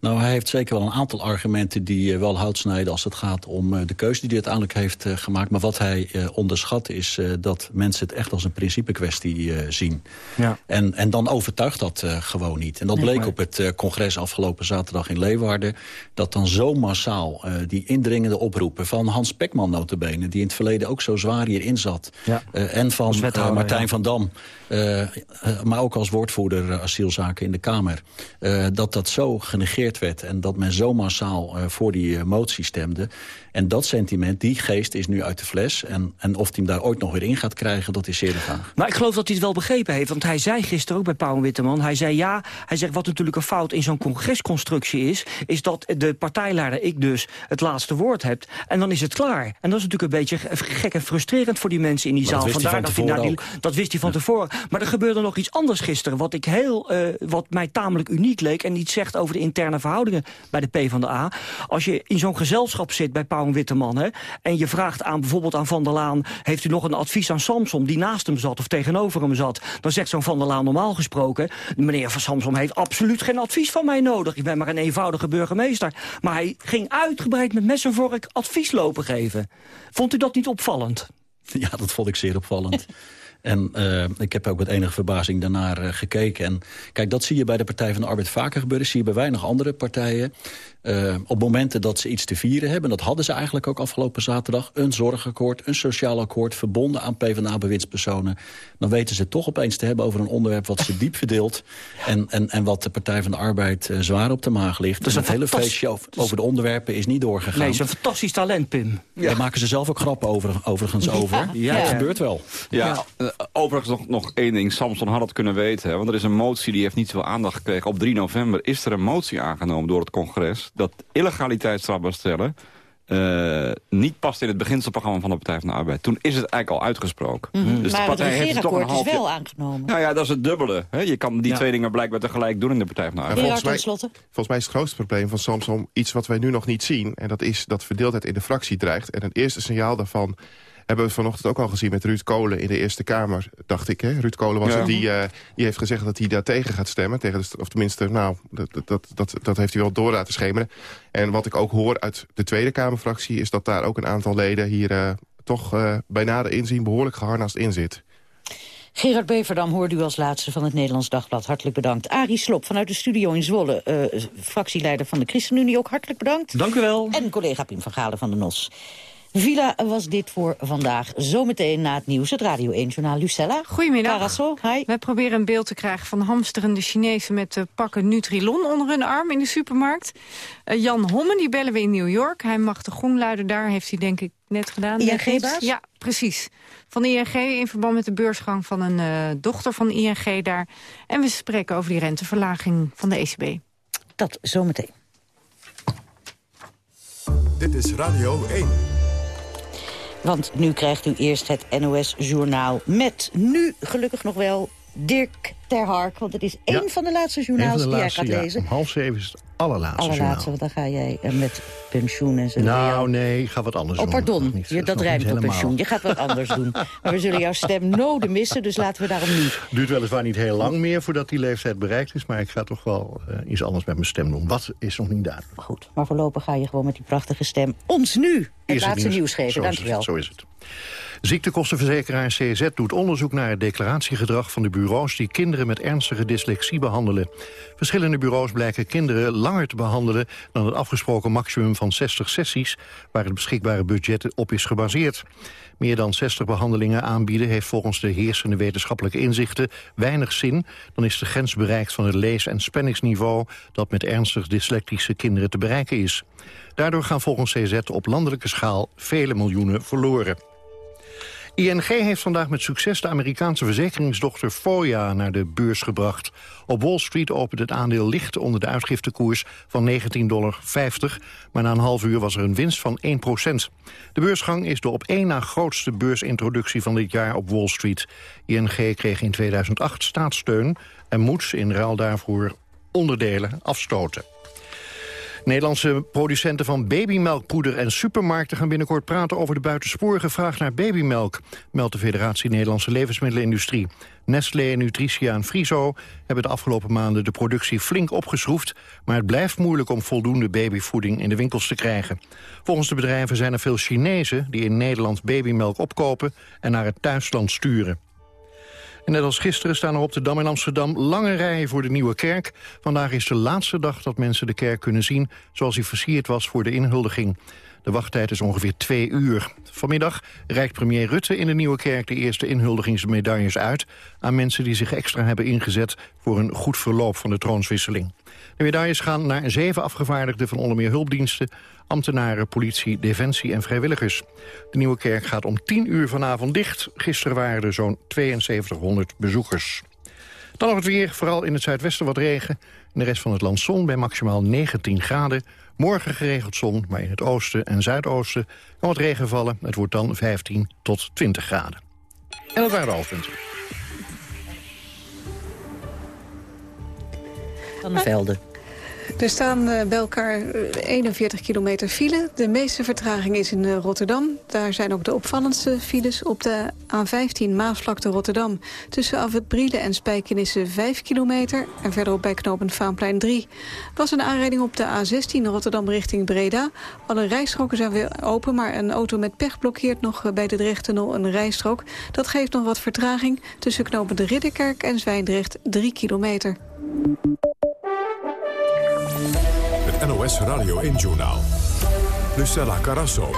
Nou, hij heeft zeker wel een aantal argumenten die eh, wel hout snijden... als het gaat om eh, de keuze die hij uiteindelijk heeft eh, gemaakt. Maar wat hij onderschat is dat mensen het echt als een principekwestie eh, zien. Ja. En, en dan overtuigt dat gewoon niet. En dat Nee, bleek maar- op het congres afgelopen zaterdag in Leeuwarden... dat dan zo massaal die indringende oproepen van Hans Pekman notabene... die in het verleden ook zo zwaar hierin zat... Ja. en van Martijn ja. van Dam... eh, eh, maar ook als woordvoerder eh, asielzaken in de Kamer... dat dat zo genegeerd werd en dat men zo massaal voor die motie stemde. En dat sentiment, die geest is nu uit de fles. En, en of hij hem daar ooit nog weer in gaat krijgen, dat is zeer de vraag. Maar ik geloof dat hij het wel begrepen heeft. Want hij zei gisteren ook bij Pauw en Witteman... hij zei ja, hij zegt wat natuurlijk een fout in zo'n congresconstructie is... is dat de partijleider, ik dus, het laatste woord hebt. En dan is het klaar. En dat is natuurlijk een beetje gek en frustrerend voor die mensen in die Maar zaal. Vandaar van dat, hij naar die- dat wist hij van tevoren. Maar er gebeurde nog iets anders gisteren... wat, ik heel, eh, wat mij tamelijk uniek leek... en iets zegt over de interne verhoudingen bij de PvdA. Als je in zo'n gezelschap zit bij Pauw en Witteman... Hè, en je vraagt aan bijvoorbeeld aan Van der Laan... heeft u nog een advies aan Samsom die naast hem zat of tegenover hem zat... dan zegt zo'n Van der Laan normaal gesproken... meneer van Samsom heeft absoluut geen advies van mij nodig. Ik ben maar een eenvoudige burgemeester. Maar hij ging uitgebreid met mes en vork advies lopen geven. Vond u dat niet opvallend? Ja, dat vond ik zeer opvallend. En eh, ik heb ook met enige verbazing daarnaar eh, gekeken. En kijk, dat zie je bij de Partij van de Arbeid vaker gebeuren. zie je bij weinig andere partijen. Eh, op momenten dat ze iets te vieren hebben... dat hadden ze eigenlijk ook afgelopen zaterdag... een zorgakkoord, een sociaal akkoord... verbonden aan PvdA-bewindspersonen... dan weten ze toch opeens te hebben over een onderwerp... wat ze diep verdeelt en, en, en wat de Partij van de Arbeid eh, zwaar op de maag ligt. Dat En een het hele feestje over, over de onderwerpen is niet doorgegaan. Nee, zo'n fantastisch talent, Pim. Daar maken ze zelf ook grappen over, overigens over. Ja. Dat gebeurt wel. Ja, eh, overigens nog, nog één ding. Samson had het kunnen weten. Hè, want er is een motie die heeft niet zoveel aandacht gekregen. Op 3 november is er een motie aangenomen door het congres... dat illegaliteit strafbaar stellen... eh, niet past in het beginselprogramma van de Partij van de Arbeid. Toen is het eigenlijk al uitgesproken. Mhm. Dus de maar het partij heeft het toch een is half wel aangenomen. Nou ja, dat is het dubbele. Hè? Je kan die Ja. twee dingen blijkbaar tegelijk doen in de Partij van de Arbeid. volgens, mij, volgens mij is het grootste probleem van Samsom iets wat wij nu nog niet zien. En dat is dat verdeeldheid in de fractie dreigt. En het eerste signaal daarvan hebben we vanochtend ook al gezien met Ruud Kolen in de Eerste Kamer, dacht ik. Hè? Ruud Kolen was Ja. het, die, eh, die heeft gezegd dat hij daar tegen gaat stemmen. Tegen de, of tenminste, nou, dat, dat- dat, dat, heeft hij wel door laten schemeren. En wat ik ook hoor uit de Tweede Kamerfractie... is dat daar ook een aantal leden hier eh, toch eh, bij nader inzien behoorlijk geharnast in zit. Gerard Beverdam hoorde u als laatste van het Nederlands Dagblad. Hartelijk bedankt. Arie Slop vanuit de studio in Zwolle, eh, fractieleider van de ChristenUnie, ook hartelijk bedankt. Dank u wel. En collega Pim van Galen van de NOS. Villa was dit voor vandaag. Zometeen na het nieuws, het Radio 1-journaal Lucella. Goedemiddag. Carasso, hi. We proberen een beeld te krijgen van hamsterende Chinezen... met uh, pakken Nutrilon onder hun arm in de supermarkt. Uh, Jan Hommen, die bellen we in New York. Hij mag de gongluider daar, heeft hij denk ik net gedaan. ING-baas? Ja, precies. Van ING in verband met de beursgang van een uh, dochter van ING daar. En we spreken over die renteverlaging van de ECB. Dat zometeen. Dit is Radio 1. Want nu krijgt u eerst het NOS-journaal met nu gelukkig nog wel Dirk ter Hark. Want het is één ja, van de laatste journaals de die laatste, jij gaat lezen. Om half zeven is het allerlaatste, allerlaatste want dan ga jij uh, met pensioen en zo. Nou, nee, ik ga wat anders oh, doen. Oh, pardon, niet, je, dat, dat rijmt op pensioen. Je gaat wat anders doen. Maar we zullen jouw stem noden missen, dus laten we daarom nu. Duurt weliswaar niet heel lang meer voordat die leeftijd bereikt is... maar ik ga toch wel uh, iets anders met mijn stem doen. Wat is nog niet duidelijk. Goed, maar voorlopig ga je gewoon met die prachtige stem ons nu het is laatste het nieuws, nieuws geven. Zo Dankjewel. Zo is het. Ziektekostenverzekeraar CZ doet onderzoek naar het declaratiegedrag van de bureaus die kinderen met ernstige dyslexie behandelen. Verschillende bureaus blijken kinderen langer te behandelen dan het afgesproken maximum van 60 sessies waar het beschikbare budget op is gebaseerd. Meer dan 60 behandelingen aanbieden heeft volgens de heersende wetenschappelijke inzichten weinig zin. Dan is de grens bereikt van het lees- en spanningsniveau dat met ernstig dyslectische kinderen te bereiken is. Daardoor gaan volgens CZ op landelijke schaal vele miljoenen verloren. ING heeft vandaag met succes de Amerikaanse verzekeringsdochter Voya naar de beurs gebracht. Op Wall Street opent het aandeel licht onder de uitgiftekoers van 19,50 dollar. Maar na een half uur was er een winst van 1% De beursgang is de op één na grootste beursintroductie van dit jaar op Wall Street. ING kreeg in 2008 staatssteun en moet in ruil daarvoor onderdelen afstoten. Nederlandse producenten van babymelkpoeder en supermarkten gaan binnenkort praten over de buitensporige vraag naar babymelk, meldt de Federatie Nederlandse Levensmiddelenindustrie. Nestlé, Nutricia en Friso hebben de afgelopen maanden de productie flink opgeschroefd, maar het blijft moeilijk om voldoende babyvoeding in de winkels te krijgen. Volgens de bedrijven zijn er veel Chinezen die in Nederland babymelk opkopen en naar het thuisland sturen. Net als gisteren staan er op de Dam in Amsterdam lange rijen voor de Nieuwe Kerk. Vandaag is de laatste dag dat mensen de kerk kunnen zien... zoals hij versierd was voor de inhuldiging. De wachttijd is ongeveer twee uur. Vanmiddag reikt premier Rutte in de Nieuwe Kerk de eerste inhuldigingsmedailles uit... aan mensen die zich extra hebben ingezet voor een goed verloop van de troonswisseling. De medailles gaan naar zeven afgevaardigden van onder meer hulpdiensten... ambtenaren, politie, defensie en vrijwilligers. De Nieuwe Kerk gaat om 10 uur vanavond dicht. Gisteren waren er zo'n 7200 bezoekers. Dan nog het weer, vooral in het zuidwesten wat regen. In de rest van het land zon bij maximaal 19 graden. Morgen geregeld zon, maar in het oosten en zuidoosten kan wat regen vallen. Het wordt dan 15 tot 20 graden. En dat waren de hoofdpunten. Van de velden. Er staan uh, bij elkaar 41 kilometer file. De meeste vertraging is in uh, Rotterdam. Daar zijn ook de opvallendste files op de A15 Maasvlakte Rotterdam. Tussen Afwet Brielen en Spijkenissen 5 kilometer. En verderop bij knooppunt Vaanplein 3. Er was een aanrijding op de A16 Rotterdam richting Breda. Alle rijstroken zijn weer open, maar een auto met pech blokkeert nog bij de Drechtunnel een rijstrook. Dat geeft nog wat vertraging tussen knooppunt de Ridderkerk en Zwijndrecht 3 kilometer. NOS Radio 1-journaal. Lucella Carasso.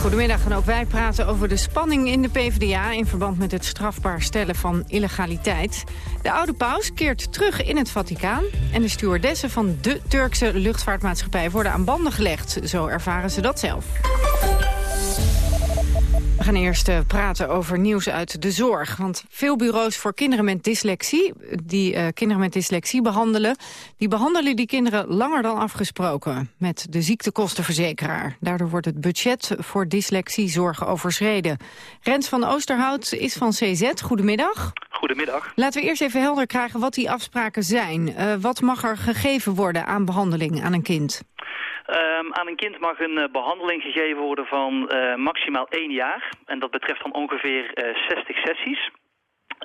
Goedemiddag en ook wij praten over de spanning in de PvdA... in verband met het strafbaar stellen van illegaliteit. De oude paus keert terug in het Vaticaan... en de stewardessen van de Turkse luchtvaartmaatschappij worden aan banden gelegd. Zo ervaren ze dat zelf. We gaan eerst uh, praten over nieuws uit de zorg. Want veel bureaus voor kinderen met dyslexie... die uh, kinderen met dyslexie behandelen... die behandelen die kinderen langer dan afgesproken... met de ziektekostenverzekeraar. Daardoor wordt het budget voor dyslexiezorg overschreden. Rens van Oosterhout is van CZ. Goedemiddag. Goedemiddag. Laten we eerst even helder krijgen wat die afspraken zijn. Uh, wat mag er gegeven worden aan behandeling aan een kind? Um, aan een kind mag een uh, behandeling gegeven worden van uh, maximaal één jaar. En dat betreft dan ongeveer uh, 60 sessies.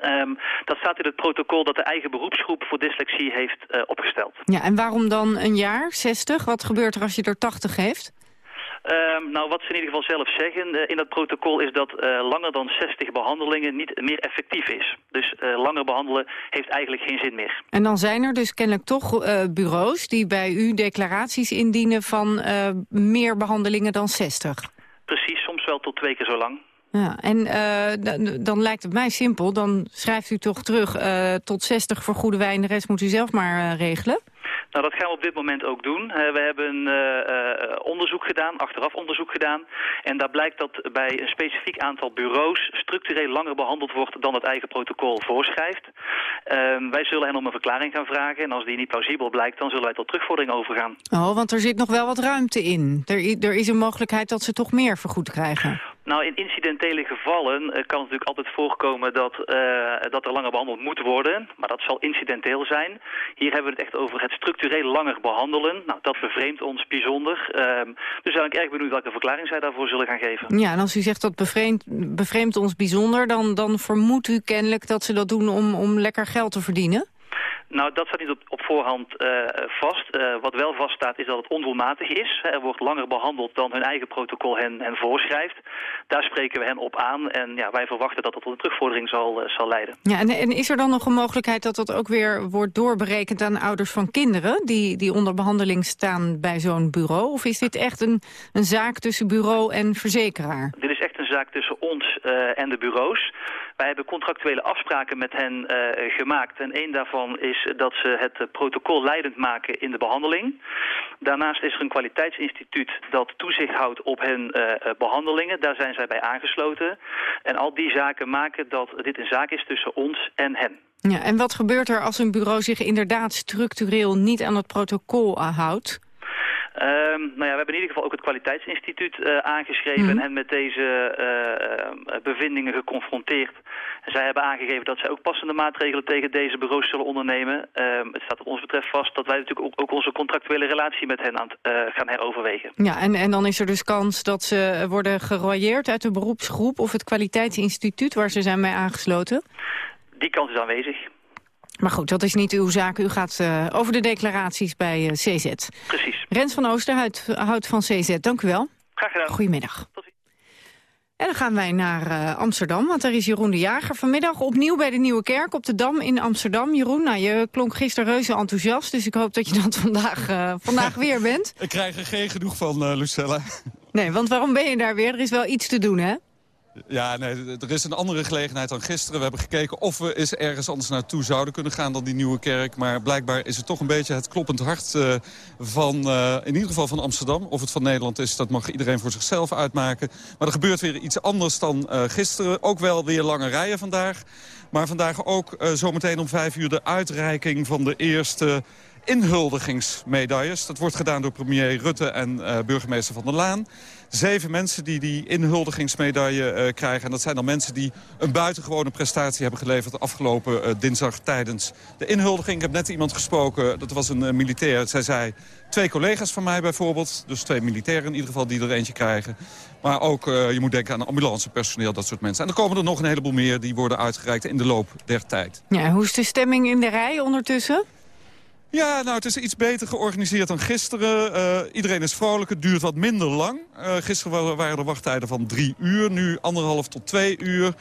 Um, dat staat in het protocol dat de eigen beroepsgroep voor dyslexie heeft opgesteld. Ja, en waarom dan een jaar, 60? Wat gebeurt er als je er 80 heeft? Ehm, nou, wat ze in ieder geval zelf zeggen eh, in dat protocol is dat eh, langer dan 60 behandelingen niet meer effectief is. Dus eh, langer behandelen heeft eigenlijk geen zin meer. En dan zijn er dus kennelijk toch bureaus die bij u declaraties indienen van meer behandelingen dan 60. Precies, soms wel tot twee keer zo lang. Ja, en dan- lijkt het mij simpel. Dan schrijft u toch terug tot 60 voor goede wijn. De rest moet u zelf maar regelen. Nou, dat gaan we op dit moment ook doen. Eh, we hebben eh, eh, onderzoek gedaan, achteraf onderzoek gedaan. En daar blijkt dat bij een specifiek aantal bureaus structureel langer behandeld wordt dan het eigen protocol voorschrijft. Ehm, wij zullen hen om een verklaring gaan vragen. En als die niet plausibel blijkt, dan zullen wij tot terugvordering overgaan. Oh, want er zit nog wel wat ruimte in. Er, er is een mogelijkheid dat ze toch meer vergoed krijgen. Nou, in incidentele gevallen eh, kan het natuurlijk altijd voorkomen dat, eh, dat er langer behandeld moet worden. Maar dat zal incidenteel zijn. Hier hebben we het echt over het structureel langer behandelen. Nou, dat bevreemdt ons bijzonder. Ehm, dus ben ik erg benieuwd welke verklaring zij daarvoor zullen gaan geven. Ja, en als u zegt dat bevreemdt, bevreemdt ons bijzonder... Dan, dan vermoedt u kennelijk dat ze dat doen om, om lekker geld te verdienen? Nou, dat staat niet op, op voorhand eh, vast. Eh, wat wel vaststaat is dat het ondoelmatig is. Er wordt langer behandeld dan hun eigen protocol hen, hen voorschrijft. Daar spreken we hen op aan. En ja, wij verwachten dat dat tot een terugvordering zal, eh, zal leiden. Ja, en, en is er dan nog een mogelijkheid dat dat ook weer wordt doorberekend aan ouders van kinderen... die, die onder behandeling staan bij zo'n bureau? Of is dit echt een, een zaak tussen bureau en verzekeraar? Dit is echt een zaak tussen ons en de bureaus. Wij hebben contractuele afspraken met hen eh, gemaakt. En één daarvan is dat ze het eh, protocol leidend maken in de behandeling. Daarnaast is er een kwaliteitsinstituut dat toezicht houdt op hun eh, eh, behandelingen. Daar zijn zij bij aangesloten. En al die zaken maken dat dit een zaak is tussen ons en hen. Ja, en wat gebeurt er als een bureau zich inderdaad structureel niet aan het protocol houdt? Ehm, nou ja, we hebben in ieder geval ook het kwaliteitsinstituut eh, aangeschreven en hen met deze eh, eh, bevindingen geconfronteerd. En zij hebben aangegeven dat zij ook passende maatregelen tegen deze bureaus zullen ondernemen. Ehm, het staat wat ons betreft vast dat wij natuurlijk ook, ook onze contractuele relatie met hen aan eh, gaan heroverwegen. Ja, en, en dan is er dus kans dat ze worden geroyeerd uit de beroepsgroep... of het kwaliteitsinstituut waar ze zijn bij aangesloten. Die kans is aanwezig. Maar goed, dat is niet uw zaak. U gaat eh, over de declaraties bij eh, CZ. Precies. Rens van Oosterhout houdt van CZ, dank u wel. Graag gedaan. Goedemiddag. En dan gaan wij naar eh, Amsterdam, want daar is Jeroen de Jager vanmiddag opnieuw bij de Nieuwe Kerk op de Dam in Amsterdam. Jeroen, nou, je klonk gisteren reuze enthousiast, dus ik hoop dat je dat vandaag, eh, vandaag weer bent. Ik krijg er geen genoeg van, eh, Lucella. Nee, want waarom ben je daar weer? Er is wel iets te doen, hè? Ja, nee, er is een andere gelegenheid dan gisteren. We hebben gekeken of we eens ergens anders naartoe zouden kunnen gaan dan die nieuwe kerk. Maar blijkbaar is het toch een beetje het kloppend hart eh, van, eh, in ieder geval van Amsterdam. Of het van Nederland is, dat mag iedereen voor zichzelf uitmaken. Maar er gebeurt weer iets anders dan eh, gisteren. Ook wel weer lange rijen vandaag. Maar vandaag ook zometeen om vijf uur de uitreiking van de eerste inhuldigingsmedailles. Dat wordt gedaan door premier Rutte en burgemeester Van der Laan. Zeven mensen die die inhuldigingsmedaille eh, krijgen. En dat zijn dan mensen die een buitengewone prestatie hebben geleverd... afgelopen eh, dinsdag tijdens de inhuldiging. Ik heb net iemand gesproken, dat was een eh, militair. Zij zei, twee collega's van mij bijvoorbeeld. Dus twee militairen in ieder geval die er eentje krijgen. Maar ook, je moet denken aan ambulancepersoneel, dat soort mensen. En er komen er nog een heleboel meer die worden uitgereikt in de loop der tijd. Ja, hoe is de stemming in de rij ondertussen? Ja, nou, het is iets beter georganiseerd dan gisteren. Eh, iedereen is vrolijk, het duurt wat minder lang. Eh, gisteren wa- waren de wachttijden van drie uur, nu anderhalf tot twee uur.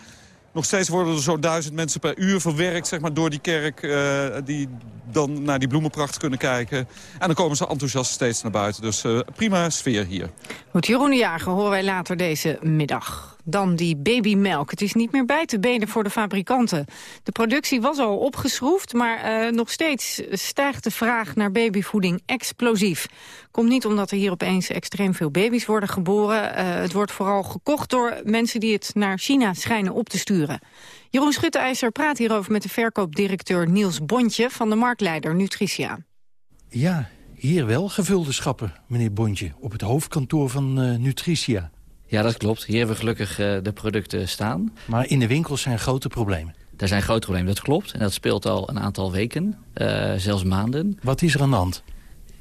Nog steeds worden er zo'n duizend mensen per uur verwerkt zeg maar, door die kerk... eh, die dan naar die bloemenpracht kunnen kijken. En dan komen ze enthousiast steeds naar buiten. Dus prima sfeer hier. Goed, Jeroen de Jager horen wij later deze middag. Dan die babymelk. Het is niet meer bij te benen voor de fabrikanten. De productie was al opgeschroefd, maar eh, nog steeds stijgt de vraag naar babyvoeding explosief. Komt niet omdat er hier opeens extreem veel baby's worden geboren. Eh, het wordt vooral gekocht door mensen die het naar China schijnen op te sturen. Jeroen Schutteijzer praat hierover met de verkoopdirecteur Niels Bontje van de marktleider Nutritia. Ja, hier wel gevulde schappen, meneer Bontje. Op het hoofdkantoor van eh, Nutritia. Ja, dat klopt. Hier hebben we gelukkig eh, de producten staan. Maar in de winkels zijn grote problemen. Er zijn grote problemen, dat klopt. En dat speelt al een aantal weken, eh, zelfs maanden. Wat is er aan de hand?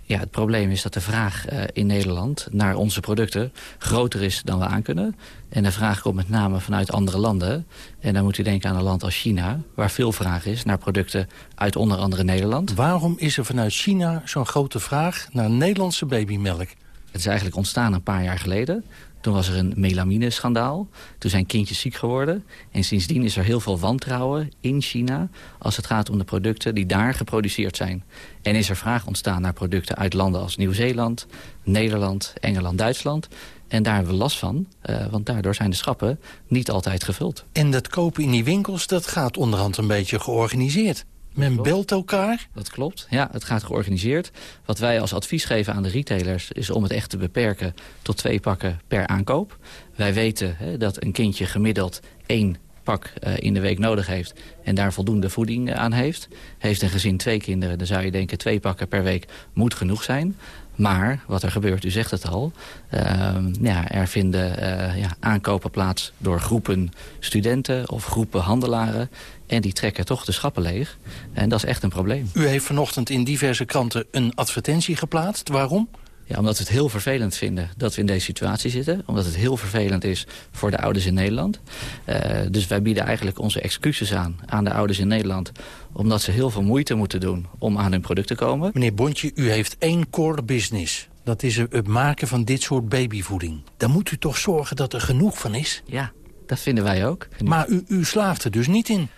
Ja, het probleem is dat de vraag eh, in Nederland naar onze producten groter is dan we aankunnen. En de vraag komt met name vanuit andere landen. En dan moet u denken aan een land als China, waar veel vraag is naar producten uit onder andere Nederland. Waarom is er vanuit China zo'n grote vraag naar Nederlandse babymelk? Het is eigenlijk ontstaan een paar jaar geleden. Toen was er een melamine-schandaal. Toen zijn kindjes ziek geworden. En sindsdien is er heel veel wantrouwen in China... als het gaat om de producten die daar geproduceerd zijn. En is er vraag ontstaan naar producten uit landen als Nieuw-Zeeland... Nederland, Engeland, Duitsland. En daar hebben we last van, uh, want daardoor zijn de schappen niet altijd gevuld. En dat kopen in die winkels, dat gaat onderhand een beetje georganiseerd. Men belt elkaar? Dat klopt, ja, het gaat georganiseerd. Wat wij als advies geven aan de retailers is om het echt te beperken tot twee pakken per aankoop. Wij weten hè, dat een kindje gemiddeld één pak uh, in de week nodig heeft... en daar voldoende voeding aan heeft. Heeft een gezin twee kinderen, dan zou je denken... twee pakken per week moet genoeg zijn. Maar wat er gebeurt, u zegt het al... Uh, ja, er vinden uh, ja, aankopen plaats door groepen studenten of groepen handelaren... en die trekken toch de schappen leeg. En dat is echt een probleem. U heeft vanochtend in diverse kranten een advertentie geplaatst. Waarom? Ja, omdat we het heel vervelend vinden dat we in deze situatie zitten. Omdat het heel vervelend is voor de ouders in Nederland. Uh, dus wij bieden eigenlijk onze excuses aan aan de ouders in Nederland... omdat ze heel veel moeite moeten doen om aan hun product te komen. Meneer Bontje, u heeft één core business. Dat is het maken van dit soort babyvoeding. Dan moet u toch zorgen dat er genoeg van is? Ja, dat vinden wij ook. Maar u, u slaagt er dus niet in?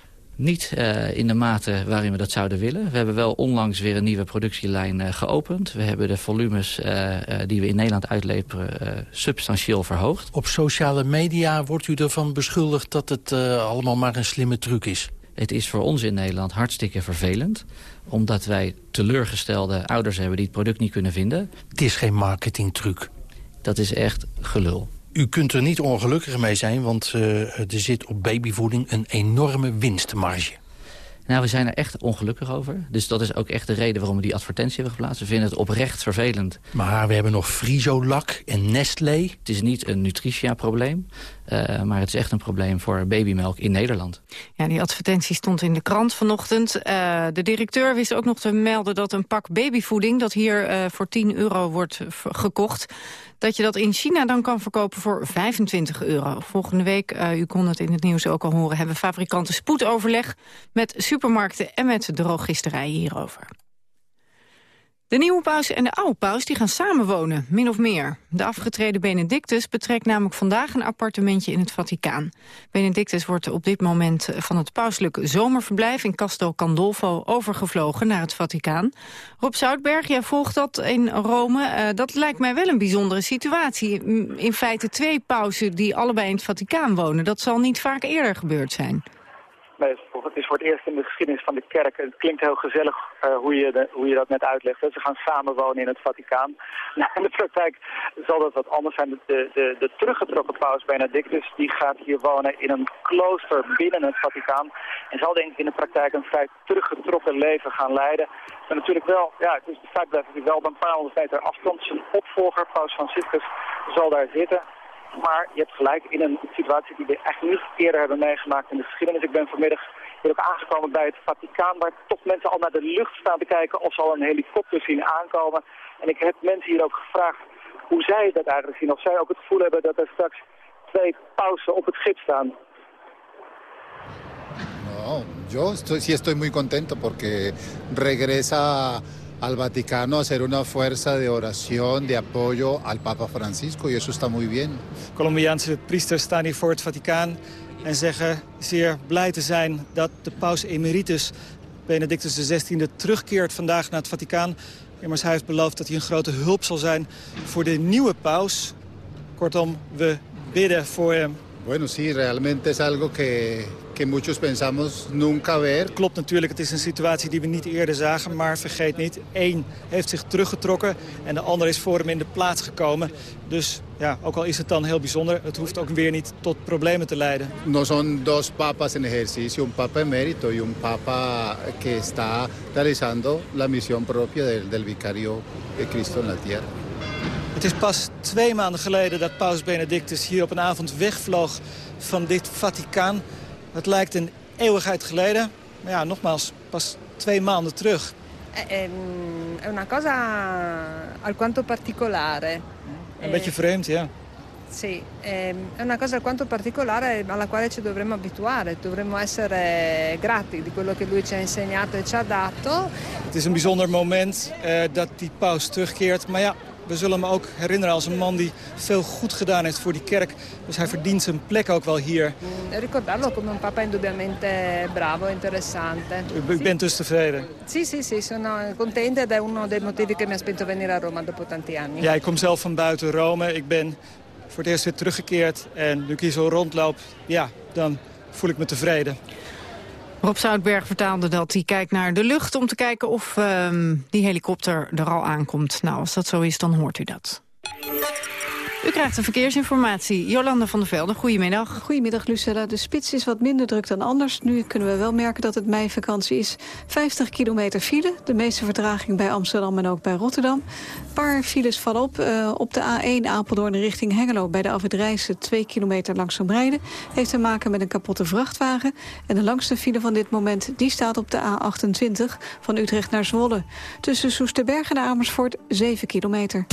Niet uh, in de mate waarin we dat zouden willen. We hebben wel onlangs weer een nieuwe productielijn uh, geopend. We hebben de volumes uh, die we in Nederland uitleveren substantieel verhoogd. Op sociale media wordt u ervan beschuldigd dat het allemaal maar een slimme truc is. Het is voor ons in Nederland hartstikke vervelend. Omdat wij teleurgestelde ouders hebben die het product niet kunnen vinden. Het is geen marketingtruc. Dat is echt gelul. U kunt er niet ongelukkig mee zijn, want uh, er zit op babyvoeding een enorme winstmarge. Nou, we zijn er echt ongelukkig over. Dus dat is ook echt de reden waarom we die advertentie hebben geplaatst. We vinden het oprecht vervelend. Maar we hebben nog Frisolak en Nestlé. Het is niet een Nutritia-probleem. Uh, maar het is echt een probleem voor babymelk in Nederland. Ja, die advertentie stond in de krant vanochtend. Uh, de directeur wist ook nog te melden dat een pak babyvoeding... dat hier uh, voor 10 euro wordt gekocht dat je dat in China dan kan verkopen voor 25 euro. Volgende week, u kon het in het nieuws ook al horen... hebben fabrikanten spoedoverleg met supermarkten en met drogisterijen hierover. De nieuwe paus en de oude paus die gaan samenwonen, min of meer. De afgetreden Benedictus betrekt namelijk vandaag een appartementje in het Vaticaan. Benedictus wordt op dit moment van het pauselijk zomerverblijf in Castel Gandolfo overgevlogen naar het Vaticaan. Rob Zoutberg, jij volgt dat in Rome. Uh, dat lijkt mij wel een bijzondere situatie. In feite twee pausen die allebei in het Vaticaan wonen. Dat zal niet vaak eerder gebeurd zijn. Het is voor het eerst in de geschiedenis van de kerk. Het klinkt heel gezellig uh, hoe, je de, hoe je dat net uitlegt. Ze gaan samenwonen in het Vaticaan. Nou, in de praktijk zal dat wat anders zijn. De, de, de teruggetrokken paus Benedictus die gaat hier wonen in een klooster binnen het Vaticaan. En zal denk ik in de praktijk een vrij teruggetrokken leven gaan leiden. Maar natuurlijk wel, ja, het is de feit blijft hij wel op een paar honderd meter afstand. Zijn opvolger, paus Franciscus, zal daar zitten. Maar je hebt gelijk in een situatie die we echt niet eerder hebben meegemaakt in de geschiedenis. Ik ben vanmiddag hier ook aangekomen bij het Vaticaan, waar toch mensen al naar de lucht staan te kijken of ze al een helikopter zien aankomen. En ik heb mensen hier ook gevraagd hoe zij dat eigenlijk zien. Of zij ook het gevoel hebben dat er straks twee pausen op het schip staan. No, yo estoy, sí estoy muy contento porque regresa al Vaticano a una fuerza de oración, de apoyo al Papa Francisco y eso está muy bien. Colombiaanse priesters staan hier voor het Vaticaan en zeggen zeer blij te zijn dat de paus emeritus Benedictus XVI terugkeert vandaag naar het Vaticaan. Immers hij heeft beloofd dat hij een grote hulp zal zijn voor de nieuwe paus. Kortom, we bidden voor hem. Bueno, sí, realmente es algo que, que muchos pensamos nunca ver. Klopt natuurlijk, het is een situatie die we niet eerder zagen. Maar vergeet niet, één heeft zich teruggetrokken en de ander is voor hem in de plaats gekomen. Dus ja, ook al is het dan heel bijzonder, het hoeft ook weer niet tot problemen te leiden. No son dos papas en ejercicio, un papa emérito y un papa que está realizando la misión propia del, del vicario de Cristo en la tierra. Het is pas twee maanden geleden dat paus Benedictus hier op een avond wegvloog van dit Vaticaan. Het lijkt een eeuwigheid geleden. Maar ja, nogmaals, pas twee maanden terug. È una cosa alquanto particolare. Een beetje vreemd, ja. Sì, è una cosa alquanto particolare alla quale ci dovremmo abituare, dovremmo essere grati di quello che lui ci ha insegnato e ci ha dato. Het is een bijzonder moment uh, dat die paus terugkeert, maar ja, we zullen hem ook herinneren als een man die veel goed gedaan heeft voor die kerk. Dus hij verdient zijn plek ook wel hier. Ricordarlo come un papa indubbiamente bravo, interessante. U, bent dus tevreden? Sì, sì, sì, sono contenta ed è uno dei motivi che mi ha spinto a venire a Roma dopo tanti anni. Ja, ik kom zelf van buiten Rome. Ik ben voor het eerst weer teruggekeerd. En nu ik hier zo rondloop, ja, dan voel ik me tevreden. Rob Zoutberg vertaalde dat hij kijkt naar de lucht... om te kijken of ehm, die helikopter er al aankomt. Nou, als dat zo is, dan hoort u dat. U krijgt de verkeersinformatie. Jolanda van der Velde, goedemiddag. Goedemiddag, Lucella. De spits is wat minder druk dan anders. Nu kunnen we wel merken dat het meivakantie is. 50 kilometer file. De meeste vertraging bij Amsterdam en ook bij Rotterdam. Een paar files vallen op. Uh, op de A1 Apeldoorn richting Hengelo... bij de Afwit 2 kilometer langzaam rijden. Heeft te maken met een kapotte vrachtwagen. En de langste file van dit moment die staat op de A28... van Utrecht naar Zwolle. Tussen Soesterberg en Amersfoort 7 kilometer.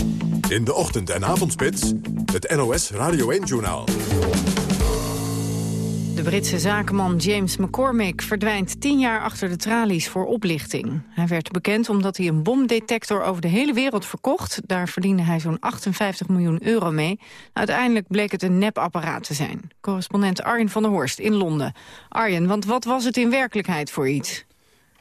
In de ochtend- en avondspits het NOS Radio 1-journaal. De Britse zakenman James McCormick verdwijnt tien jaar achter de tralies voor oplichting. Hij werd bekend omdat hij een bomdetector over de hele wereld verkocht. Daar verdiende hij zo'n 58 miljoen euro mee. Uiteindelijk bleek het een nepapparaat te zijn. Correspondent Arjen van der Horst in Londen. Arjen, want wat was het in werkelijkheid voor iets?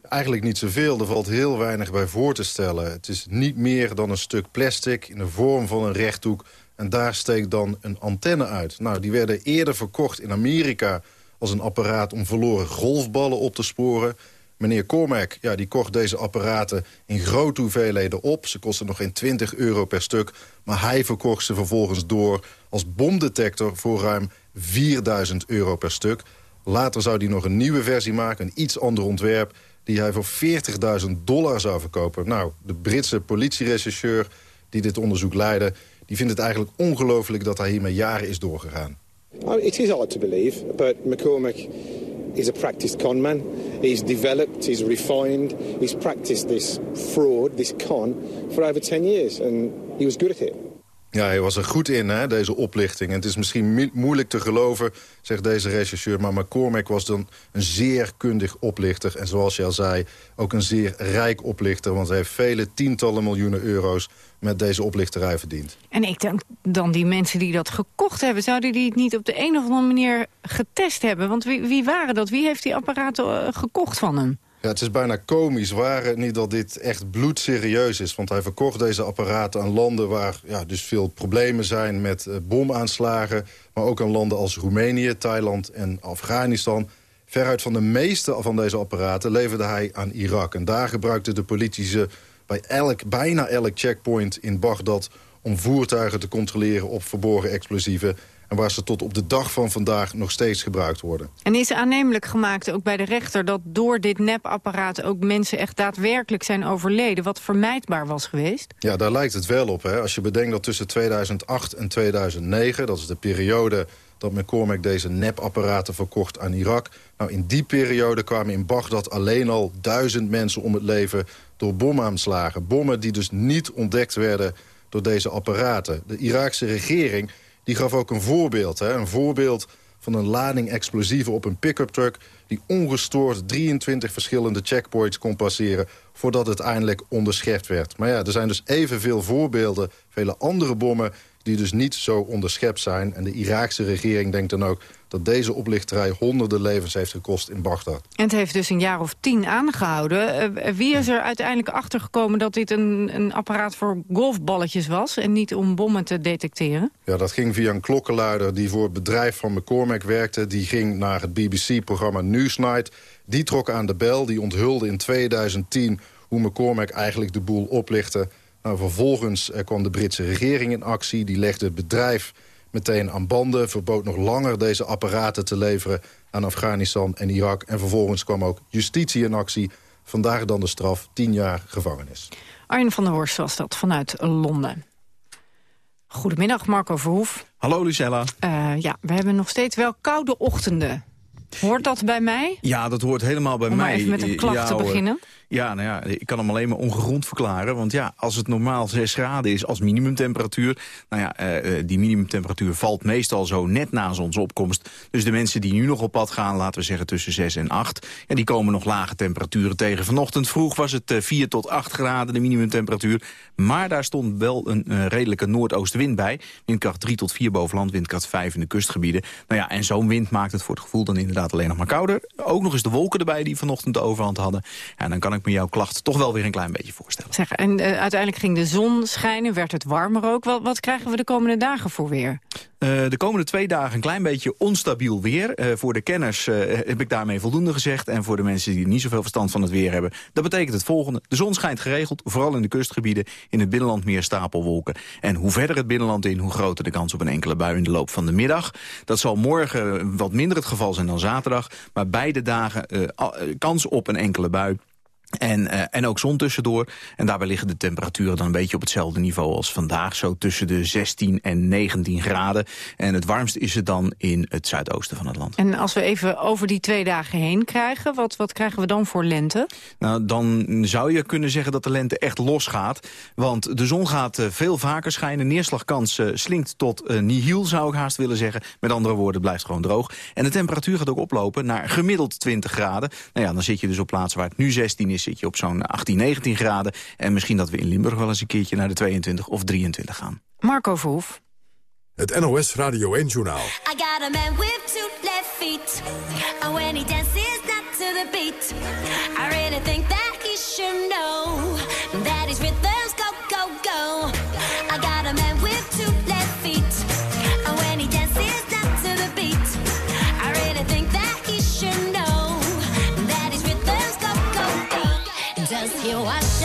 Eigenlijk niet zoveel, er valt heel weinig bij voor te stellen. Het is niet meer dan een stuk plastic in de vorm van een rechthoek en daar steekt dan een antenne uit. Nou, die werden eerder verkocht in Amerika als een apparaat om verloren golfballen op te sporen. Meneer Cormac, ja, die kocht deze apparaten in grote hoeveelheden op. Ze kosten nog geen 20 euro per stuk. Maar hij verkocht ze vervolgens door als bomdetector voor ruim 4000 euro per stuk. Later zou hij nog een nieuwe versie maken, een iets ander ontwerp... die hij voor 40.000 dollar zou verkopen. Nou, de Britse politierechercheur die dit onderzoek leidde die vindt het eigenlijk ongelooflijk dat hij hiermee jaren is doorgegaan. It is hard to believe, but McCormick is a practiced con man. He's developed, he's refined, he's practiced this fraud, this con, for over 10 years. And he was good at it. Ja, hij was er goed in, hè, deze oplichting. En het is misschien moeilijk te geloven, zegt deze rechercheur... maar McCormack was dan een zeer kundig oplichter. En zoals je al zei, ook een zeer rijk oplichter... want hij heeft vele tientallen miljoenen euro's met deze oplichterij verdiend. En ik denk dan die mensen die dat gekocht hebben... zouden die het niet op de een of andere manier getest hebben? Want wie, wie waren dat? Wie heeft die apparaten eh, gekocht van hem? Het is bijna komisch, waren niet dat dit echt bloedserieus is. Want hij verkocht deze apparaten aan landen waar ja, dus veel problemen zijn met uh, bomaanslagen. Maar ook aan landen als Roemenië, Thailand en Afghanistan. Veruit van de meeste van deze apparaten leverde hij aan Irak. En daar gebruikte de politie bij elk, bijna elk checkpoint in Bagdad... om voertuigen te controleren op verborgen explosieven en waar ze tot op de dag van vandaag nog steeds gebruikt worden. En is aannemelijk gemaakt, ook bij de rechter... dat door dit nepapparaat ook mensen echt daadwerkelijk zijn overleden... wat vermijdbaar was geweest? Ja, daar lijkt het wel op. Hè. Als je bedenkt dat tussen 2008 en 2009... dat is de periode dat McCormack deze nepapparaten verkocht aan Irak... Nou, in die periode kwamen in Bagdad alleen al duizend mensen om het leven... door bomaanslagen. Bommen die dus niet ontdekt werden door deze apparaten. De Iraakse regering die gaf ook een voorbeeld. Hè? Een voorbeeld van een lading explosieven op een pick-up truck... die ongestoord 23 verschillende checkpoints kon passeren... voordat het eindelijk onderschept werd. Maar ja, er zijn dus evenveel voorbeelden, vele andere bommen die dus niet zo onderschept zijn. En de Iraakse regering denkt dan ook dat deze oplichterij honderden levens heeft gekost in Bagdad. En het heeft dus een jaar of tien aangehouden. Uh, wie is er uiteindelijk achtergekomen dat dit een, een apparaat voor golfballetjes was... en niet om bommen te detecteren? Ja, dat ging via een klokkenluider die voor het bedrijf van McCormack werkte. Die ging naar het BBC-programma Newsnight. Die trok aan de bel, die onthulde in 2010 hoe McCormack eigenlijk de boel oplichtte... Nou, vervolgens eh, kwam de Britse regering in actie. Die legde het bedrijf meteen aan banden. Verbood nog langer deze apparaten te leveren aan Afghanistan en Irak. En vervolgens kwam ook justitie in actie. Vandaag dan de straf, 10 jaar gevangenis. Arjen van der Horst was dat vanuit Londen. Goedemiddag, Marco Verhoef. Hallo, Lucella. Uh, ja, we hebben nog steeds wel koude ochtenden. Hoort dat bij mij? Ja, dat hoort helemaal bij Om mij. Om even met een klacht te beginnen. Ja, nou ja, ik kan hem alleen maar ongegrond verklaren. Want ja, als het normaal 6 graden is als minimumtemperatuur... nou ja, uh, die minimumtemperatuur valt meestal zo net na zonsopkomst. Dus de mensen die nu nog op pad gaan, laten we zeggen tussen 6 en 8... Ja, die komen nog lage temperaturen tegen. Vanochtend vroeg was het uh, 4 tot 8 graden, de minimumtemperatuur. Maar daar stond wel een redelijke noordoostenwind bij. Windkracht 3 tot 4 boven land, windkracht 5 in de kustgebieden. Nou ja, en zo'n wind maakt het voor het gevoel dan inderdaad alleen nog maar kouder. Ook nog eens de wolken erbij die vanochtend de overhand hadden. Ja, dan kan me jouw klacht toch wel weer een klein beetje voorstellen. Zeg, en uh, uiteindelijk ging de zon schijnen, werd het warmer ook. Wat, wat krijgen we de komende dagen voor weer? Uh, de komende twee dagen een klein beetje onstabiel weer. Uh, voor de kenners heb ik daarmee voldoende gezegd. En voor de mensen die niet zoveel verstand van het weer hebben. Dat betekent het volgende. De zon schijnt geregeld, vooral in de kustgebieden. In het binnenland meer stapelwolken. En hoe verder het binnenland in, hoe groter de kans op een enkele bui in de loop van de middag. Dat zal morgen wat minder het geval zijn dan zaterdag. Maar beide dagen kans op een enkele bui. En, uh, en ook zon tussendoor. En daarbij liggen de temperaturen dan een beetje op hetzelfde niveau als vandaag. Zo tussen de 16 en 19 graden. En het warmst is het dan in het zuidoosten van het land. En als we even over die twee dagen heen krijgen, wat, wat krijgen we dan voor lente? Nou, dan zou je kunnen zeggen dat de lente echt losgaat. Want de zon gaat uh, veel vaker schijnen. Neerslagkans uh, slinkt tot uh, nihil, zou ik haast willen zeggen. Met andere woorden, het blijft gewoon droog. En de temperatuur gaat ook oplopen naar gemiddeld 20 graden. Nou ja, dan zit je dus op plaatsen waar het nu 16 is zit je op zo'n 18, 19 graden. En misschien dat we in Limburg wel eens een keertje naar de 22 of 23 gaan. Marco Verhoef. Het NOS Radio 1 Journaal. I got a man with two left feet. And when he dances not to the beat. I really think that he should know. Does he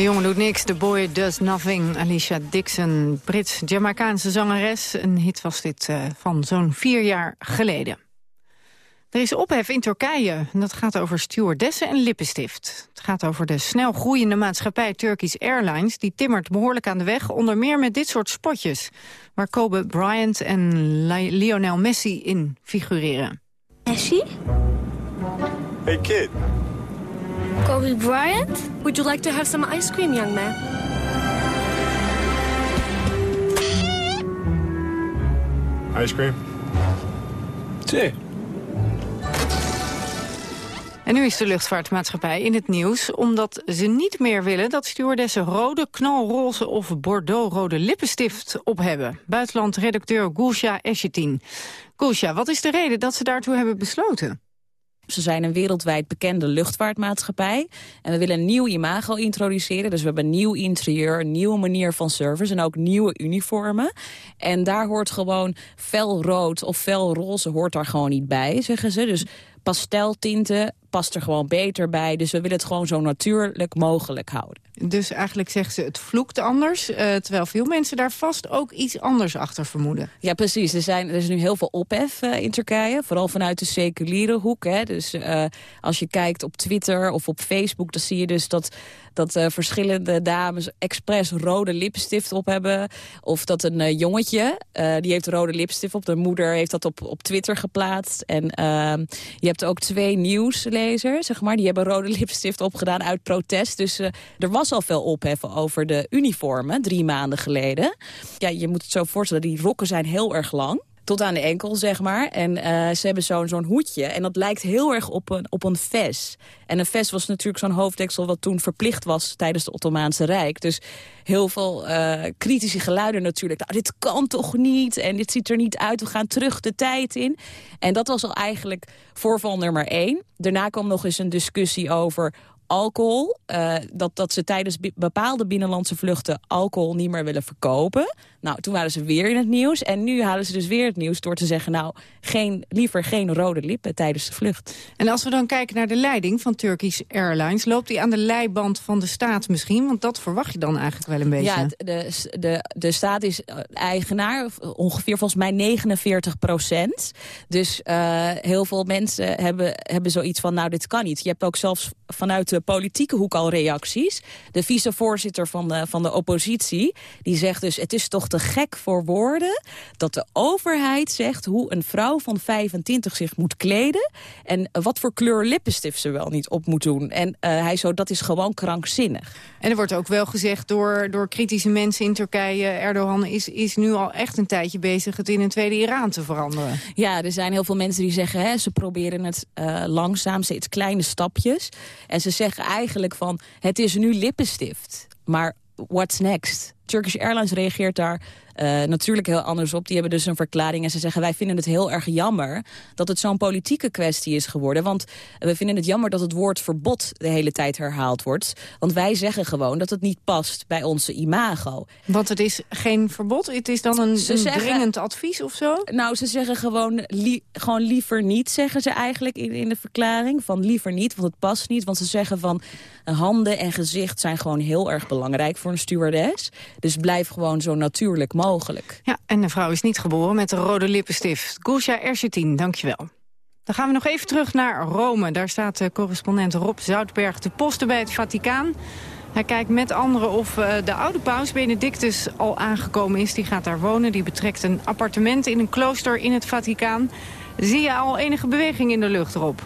De jongen doet niks, the boy does nothing. Alicia Dixon, Brits-Jamaicaanse zangeres. Een hit was dit uh, van zo'n vier jaar geleden. Er is ophef in Turkije. En dat gaat over stewardessen en lippenstift. Het gaat over de snel groeiende maatschappij Turkish Airlines. Die timmert behoorlijk aan de weg, onder meer met dit soort spotjes. Waar Kobe Bryant en Lionel Messi in figureren. Messi? Hey kid. Kobe Bryant? Would you like to have some ice cream, young man? Ice cream? Zee. En nu is de luchtvaartmaatschappij in het nieuws... omdat ze niet meer willen dat stewardessen rode, knalroze of bordeaux-rode lippenstift op hebben. Buitenlandredacteur Gulsha Eshetin. Gulsha, wat is de reden dat ze daartoe hebben besloten? Ze zijn een wereldwijd bekende luchtvaartmaatschappij. En we willen een nieuw imago introduceren. Dus we hebben een nieuw interieur, een nieuwe manier van service... en ook nieuwe uniformen. En daar hoort gewoon felrood of felroze hoort daar gewoon niet bij, zeggen ze. Dus pasteltinten past er gewoon beter bij. Dus we willen het gewoon zo natuurlijk mogelijk houden. Dus eigenlijk zeggen ze het vloekt anders... Uh, terwijl veel mensen daar vast ook iets anders achter vermoeden. Ja, precies. Er, zijn, er is nu heel veel ophef uh, in Turkije. Vooral vanuit de seculiere hoek. Hè. Dus uh, als je kijkt op Twitter of op Facebook... dan zie je dus dat dat verschillende dames expres rode lipstift op hebben. Of dat een jongetje, die heeft rode lipstift op. De moeder heeft dat op, op Twitter geplaatst. En ehm, je hebt ook twee nieuwslezers, zeg maar. Die hebben rode lipstift opgedaan uit protest. Dus er was al veel opheffen over de uniformen, drie maanden geleden. Ja, je moet het zo voorstellen, die rokken zijn heel erg lang tot aan de enkel, zeg maar. En uh, ze hebben zo'n zo'n hoedje. En dat lijkt heel erg op een, op een ves. En een ves was natuurlijk zo'n hoofddeksel... wat toen verplicht was tijdens het Ottomaanse Rijk. Dus heel veel uh, kritische geluiden natuurlijk. Nou, dit kan toch niet? En dit ziet er niet uit. We gaan terug de tijd in. En dat was al eigenlijk voorval nummer één. Daarna kwam nog eens een discussie over alcohol. Uh, dat, dat ze tijdens bepaalde binnenlandse vluchten alcohol niet meer willen verkopen. Nou, toen waren ze weer in het nieuws. En nu halen ze dus weer het nieuws door te zeggen... nou, geen, liever geen rode lippen tijdens de vlucht. En als we dan kijken naar de leiding van Turkish Airlines... loopt die aan de leiband van de staat misschien? Want dat verwacht je dan eigenlijk wel een beetje. Ja, de, de, de staat is eh, eigenaar, ongeveer volgens mij 49 procent. Dus uh, heel veel mensen hebben, hebben zoiets van... nou, dit kan niet. Je hebt ook zelfs vanuit de politieke hoek al reacties. De vicevoorzitter van de, van de oppositie, die zegt dus... het is toch te gek voor woorden dat de overheid zegt... hoe een vrouw van 25 zich moet kleden... en wat voor kleur lippenstift ze wel niet op moet doen. En uh, hij zo, dat is gewoon krankzinnig. En er wordt ook wel gezegd door, door kritische mensen in Turkije... Erdogan is, is nu al echt een tijdje bezig het in een tweede Iran te veranderen. Ja, er zijn heel veel mensen die zeggen... Hè, ze proberen het uh, langzaam, steeds kleine stapjes. En ze zeggen eigenlijk van, het is nu lippenstift. Maar what's next? Turkish Airlines reageert daar uh, natuurlijk heel anders op. Die hebben dus een verklaring en ze zeggen... wij vinden het heel erg jammer dat het zo'n politieke kwestie is geworden. Want we vinden het jammer dat het woord verbod de hele tijd herhaald wordt. Want wij zeggen gewoon dat het niet past bij onze imago. Want het is geen verbod? Het is dan een, een zeggen, dringend advies of zo? Nou, ze zeggen gewoon, li gewoon liever niet, zeggen ze eigenlijk in, in de verklaring. Van liever niet, want het past niet. Want ze zeggen van handen en gezicht zijn gewoon heel erg belangrijk voor een stewardess. Dus blijf gewoon zo natuurlijk mogelijk. Ja, en de vrouw is niet geboren met een rode lippenstift. Gulsha Ersetin, dankjewel. Dan gaan we nog even terug naar Rome. Daar staat de correspondent Rob Zoutberg te posten bij het Vaticaan. Hij kijkt met anderen of uh, de oude paus Benedictus al aangekomen is. Die gaat daar wonen. Die betrekt een appartement in een klooster in het Vaticaan. Zie je al enige beweging in de lucht, Rob?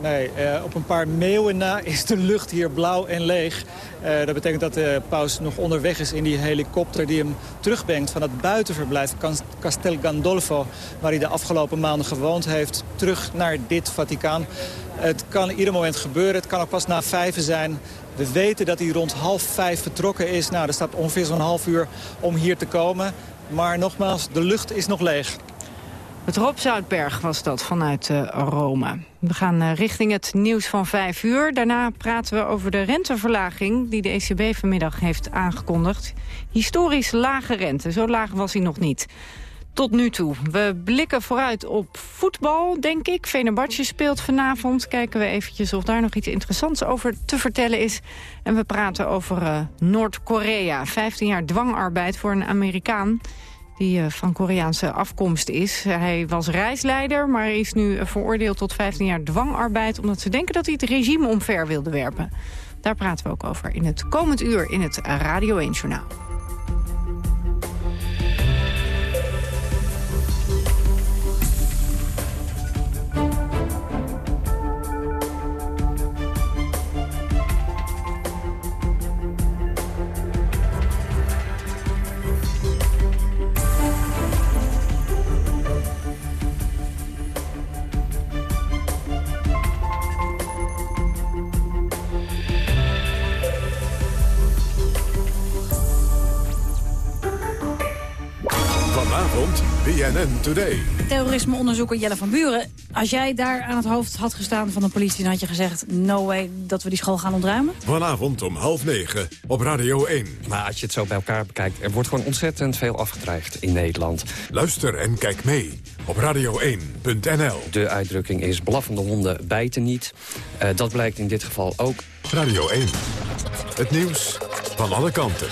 Nee, uh, op een paar meeuwen na is de lucht hier blauw en leeg. Uh, dat betekent dat de paus nog onderweg is in die helikopter die hem terugbrengt van het buitenverblijf Castel Gandolfo, waar hij de afgelopen maanden gewoond heeft, terug naar dit Vaticaan. Het kan ieder moment gebeuren, het kan ook pas na vijven zijn. We weten dat hij rond half vijf vertrokken is. Nou, er staat ongeveer zo'n half uur om hier te komen. Maar nogmaals, de lucht is nog leeg. Het Rob Zoutberg was dat vanuit uh, Rome. We gaan uh, richting het nieuws van vijf uur. Daarna praten we over de renteverlaging die de ECB vanmiddag heeft aangekondigd. Historisch lage rente, zo laag was hij nog niet. tot nu toe. We blikken vooruit op voetbal, denk ik. Venerbahce speelt vanavond. Kijken we eventjes of daar nog iets interessants over te vertellen is. En we praten over uh, Noord-Korea. 15 jaar dwangarbeid voor een Amerikaan die uh, van Koreaanse afkomst is. Hij was reisleider, maar is nu veroordeeld tot 15 jaar dwangarbeid... omdat ze denken dat hij het regime omver wilde werpen. Daar praten we ook over in het komend uur in het Radio 1-journaal. BNN Today. Terrorismeonderzoeker Jelle van Buren. Als jij daar aan het hoofd had gestaan van de politie... dan had je gezegd, no way, dat we die school gaan ontruimen? Vanavond om half negen op Radio 1. Maar als je het zo bij elkaar bekijkt... er wordt gewoon ontzettend veel afgedreigd in Nederland. Luister en kijk mee op radio1.nl. De uitdrukking is blaffende honden bijten niet. Uh, dat blijkt in dit geval ook. Radio 1. Het nieuws van alle kanten.